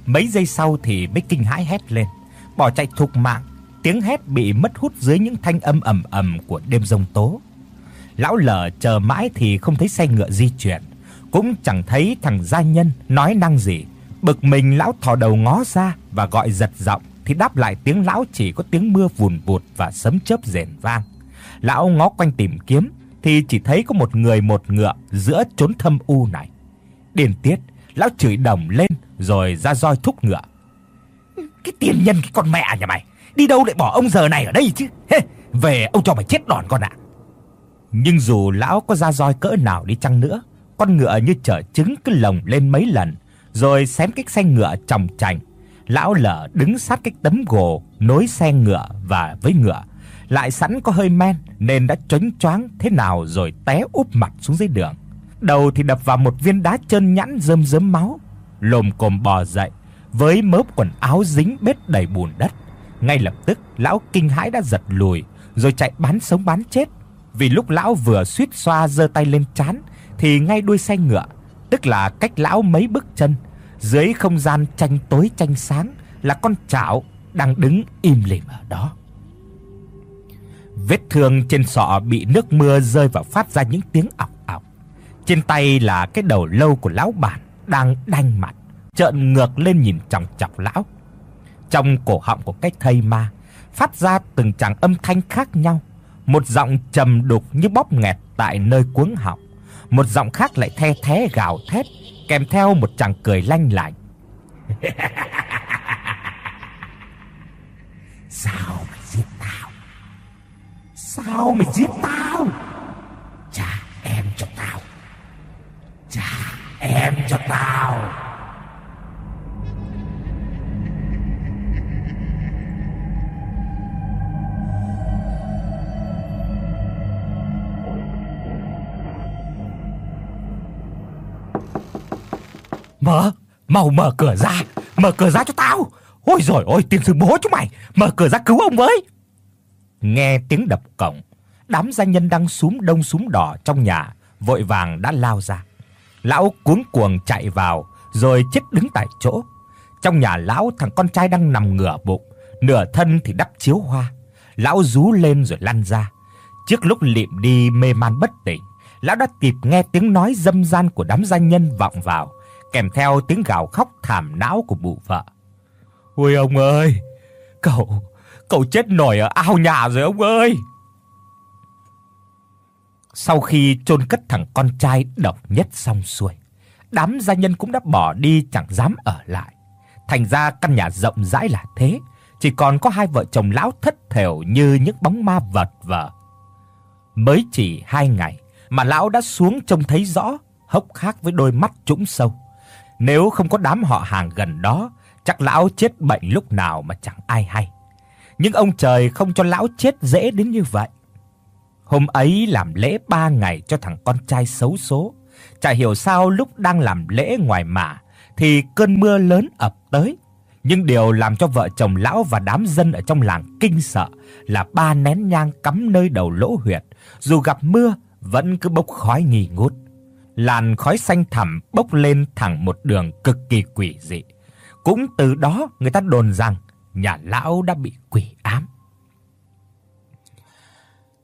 mấy giây sau thì mới kinh hãi hét lên, bỏ chạy thục mạng, tiếng hét bị mất hút dưới những thanh âm ầm ầm của đêm rông tố. Lão lờ chờ mãi thì không thấy xe ngựa di chuyển, cũng chẳng thấy thằng gia nhân nói năng gì. Bực mình lão thò đầu ngó ra và gọi giật giọng thì đáp lại tiếng lão chỉ có tiếng mưa vùn vụt và sấm chớp rền vang. Lão ngó quanh tìm kiếm thì chỉ thấy có một người một ngựa giữa chốn thâm u này. Điên tiết, lão chửi đồng lên rồi ra roi thúc ngựa. Cái tiền nhân cái con mẹ nhà mày, đi đâu lại bỏ ông giờ này ở đây chứ? Hê, về ông cho mày chết đòn con ạ. Nhưng dù lão có ra roi cỡ nào đi chăng nữa, con ngựa như trở trứng cứ lồng lên mấy lần, rồi xém cái xe ngựa chồng chành. Lão lở đứng sát cái tấm gồ nối xe ngựa và với ngựa, lại sẵn có hơi men nên đã choáng choáng thế nào rồi té úp mặt xuống dưới đường. Đầu thì đập vào một viên đá trơn nhẵn rơm rớm máu, lồm cồm bò dậy với mớp quần áo dính bết đầy bùn đất, Ngay lập tức, lão kinh hãi đã giật lùi, rồi chạy bán sống bán chết. Vì lúc lão vừa suýt xoa giơ tay lên trán thì ngay đuôi xe ngựa, tức là cách lão mấy bước chân, dưới không gian tranh tối tranh sáng là con chảo đang đứng im lìm ở đó. Vết thương trên sọ bị nước mưa rơi vào phát ra những tiếng ọc ọc. Trên tay là cái đầu lâu của lão bản đang đanh mặt, trợn ngược lên nhìn chằm chọc lão. Trong cổ họng của cái thây ma phát ra từng tràng âm thanh khác nhau, một giọng trầm đục như bóp nghẹt tại nơi cuống họng, một giọng khác lại the thé gào thét, kèm theo một tràng cười lanh lảnh. Sao mày giết tao? Sao mày giết tao? Trả em cho tao. Trả em cho tao. Mở, mau mở cửa ra, mở cửa ra cho tao. Ôi rồi ôi tiền sư bố chúng mày, mở cửa ra cứu ông với. Nghe tiếng đập cổng, đám gia nhân đang súm đông súm đỏ trong nhà vội vàng đã lao ra. Lão cuống cuồng chạy vào rồi chết đứng tại chỗ. Trong nhà lão thằng con trai đang nằm ngửa bụng, nửa thân thì đắp chiếu hoa. Lão rú lên rồi lăn ra. Trước lúc lịm đi mê man bất tỉnh, lão đã kịp nghe tiếng nói dâm gian của đám gia nhân vọng vào, kèm theo tiếng gào khóc thảm não của mụ vợ. "Ôi ông ơi, cậu cậu chết nổi ở ao nhà rồi ông ơi." Sau khi chôn cất thằng con trai độc nhất xong xuôi, đám gia nhân cũng đã bỏ đi chẳng dám ở lại. Thành ra căn nhà rộng rãi là thế, chỉ còn có hai vợ chồng lão thất thểu như những bóng ma vật vờ. Mới chỉ hai ngày mà lão đã xuống trông thấy rõ, hốc hác với đôi mắt trũng sâu. Nếu không có đám họ hàng gần đó, chắc lão chết bệnh lúc nào mà chẳng ai hay. Nhưng ông trời không cho lão chết dễ đến như vậy. Hôm ấy làm lễ 3 ngày cho thằng con trai xấu số. Chả hiểu sao lúc đang làm lễ ngoài mả thì cơn mưa lớn ập tới. Nhưng điều làm cho vợ chồng lão và đám dân ở trong làng kinh sợ là ba nén nhang cắm nơi đầu lỗ huyệt, dù gặp mưa vẫn cứ bốc khói nghi ngút. Làn khói xanh thẳm bốc lên thẳng một đường cực kỳ quỷ dị. Cũng từ đó người ta đồn rằng nhà lão đã bị quỷ ám.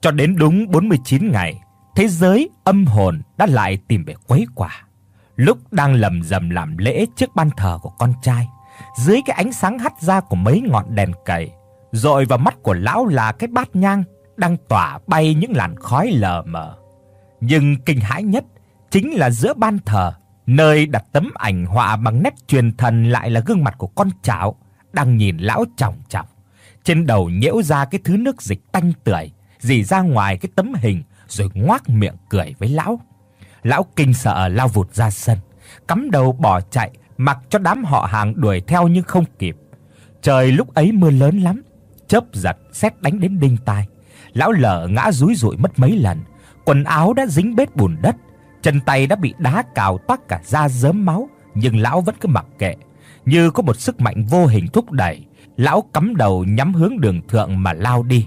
Cho đến đúng 49 ngày, thế giới âm hồn đã lại tìm về quấy quả. Lúc đang lầm rầm làm lễ trước ban thờ của con trai, dưới cái ánh sáng hắt ra của mấy ngọn đèn cầy, rồi vào mắt của lão là cái bát nhang đang tỏa bay những làn khói lờ mờ. Nhưng kinh hãi nhất chính là giữa ban thờ, nơi đặt tấm ảnh họa bằng nét truyền thần lại là gương mặt của con cháu đang nhìn lão chòng chọc. Trên đầu nhễu ra cái thứ nước dịch tanh tưởi, rỉ ra ngoài cái tấm hình rồi ngoác miệng cười với lão. Lão kinh sợ lao vụt ra sân, cắm đầu bỏ chạy, mặc cho đám họ hàng đuổi theo nhưng không kịp. Trời lúc ấy mưa lớn lắm, chớp giật, sét đánh đến đinh tai. Lão lở ngã rúi rụi mất mấy lần, quần áo đã dính bết bùn đất, chân tay đã bị đá cào toác cả da rớm máu, nhưng lão vẫn cứ mặc kệ, như có một sức mạnh vô hình thúc đẩy, lão cắm đầu nhắm hướng đường thượng mà lao đi.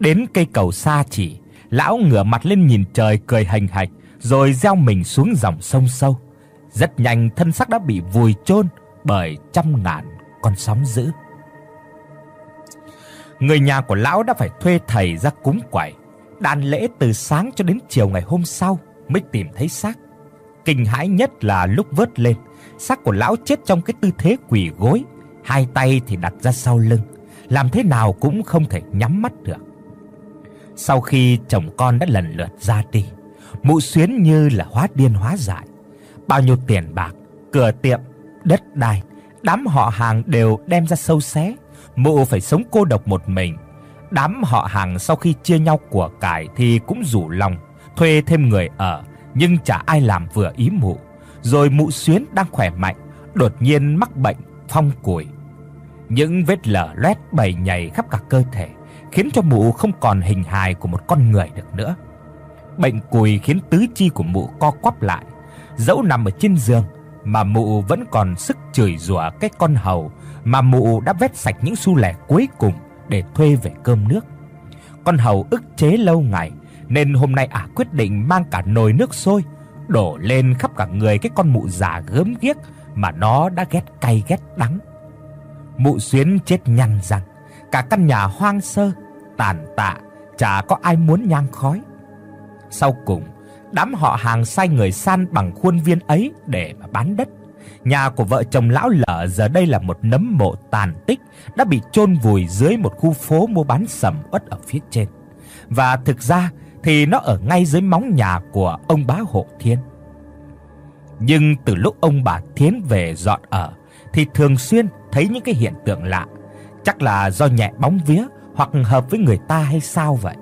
Đến cây cầu xa chỉ, lão ngửa mặt lên nhìn trời cười hành hạch, rồi gieo mình xuống dòng sông sâu. Rất nhanh thân xác đã bị vùi chôn bởi trăm ngàn con sóng dữ. Người nhà của lão đã phải thuê thầy ra cúng quẩy, đàn lễ từ sáng cho đến chiều ngày hôm sau mới tìm thấy xác. Kinh hãi nhất là lúc vớt lên, xác của lão chết trong cái tư thế quỳ gối, hai tay thì đặt ra sau lưng, làm thế nào cũng không thể nhắm mắt được. Sau khi chồng con đã lần lượt ra đi, Mụ Xuyến như là hóa điên hóa dại. Bao nhiêu tiền bạc, cửa tiệm, đất đai, đám họ hàng đều đem ra sâu xé, mụ phải sống cô độc một mình. Đám họ hàng sau khi chia nhau của cải thì cũng rủ lòng thuê thêm người ở, nhưng chả ai làm vừa ý mụ. Rồi mụ Xuyến đang khỏe mạnh, đột nhiên mắc bệnh phong củi. Những vết lở loét bầy nhầy khắp cả cơ thể, khiến cho mụ không còn hình hài của một con người được nữa. Bệnh cùi khiến tứ chi của mụ co quắp lại, dẫu nằm ở trên giường mà mụ vẫn còn sức chửi rủa cái con hầu mà mụ đã vét sạch những xu lẻ cuối cùng để thuê về cơm nước. Con hầu ức chế lâu ngày nên hôm nay ả quyết định mang cả nồi nước sôi đổ lên khắp cả người cái con mụ già gớm ghiếc mà nó đã ghét cay ghét đắng. Mụ xuyến chết nhăn răng, cả căn nhà hoang sơ, tàn tạ, chả có ai muốn nhang khói. Sau cùng, đám họ hàng sai người san bằng khuôn viên ấy để mà bán đất. Nhà của vợ chồng lão lở giờ đây là một nấm mộ tàn tích đã bị chôn vùi dưới một khu phố mua bán sầm uất ở phía trên. Và thực ra thì nó ở ngay dưới móng nhà của ông bá Hộ Thiên. Nhưng từ lúc ông bà Thiến về dọn ở thì thường xuyên thấy những cái hiện tượng lạ, chắc là do nhẹ bóng vía hoặc hợp với người ta hay sao vậy.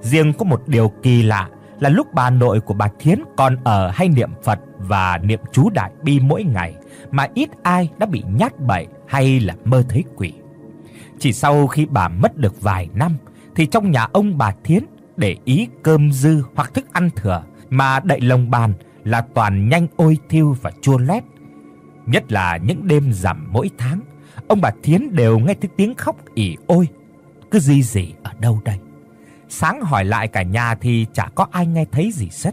Riêng có một điều kỳ lạ là lúc bà nội của bà Thiến còn ở hay niệm Phật và niệm chú đại bi mỗi ngày mà ít ai đã bị nhát bậy hay là mơ thấy quỷ. Chỉ sau khi bà mất được vài năm thì trong nhà ông bà Thiến để ý cơm dư hoặc thức ăn thừa mà đậy lồng bàn là toàn nhanh ôi thiêu và chua lét. Nhất là những đêm rằm mỗi tháng, ông bà Thiến đều nghe thấy tiếng khóc ỉ ôi. Cứ gì gì ở đâu đây? Sáng hỏi lại cả nhà thì chả có ai nghe thấy gì hết.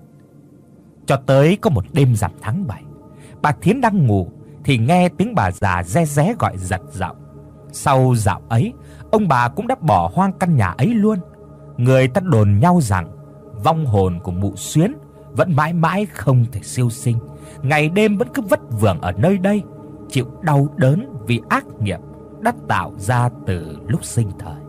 Cho tới có một đêm rằm tháng 7, bà Thiến đang ngủ thì nghe tiếng bà già re ré gọi giật giọng. Sau dạo ấy, ông bà cũng đã bỏ hoang căn nhà ấy luôn. Người ta đồn nhau rằng vong hồn của mụ Xuyến vẫn mãi mãi không thể siêu sinh, ngày đêm vẫn cứ vất vưởng ở nơi đây, chịu đau đớn vì ác nghiệp đã tạo ra từ lúc sinh thời.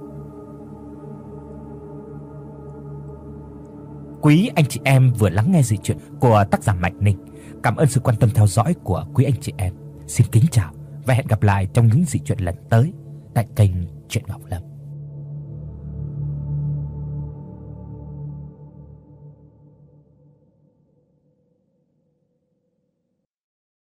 Quý anh chị em vừa lắng nghe dị truyện của tác giả Mạnh Ninh. Cảm ơn sự quan tâm theo dõi của quý anh chị em. Xin kính chào và hẹn gặp lại trong những dị truyện lần tới tại kênh Truyện Ngọc Lâm.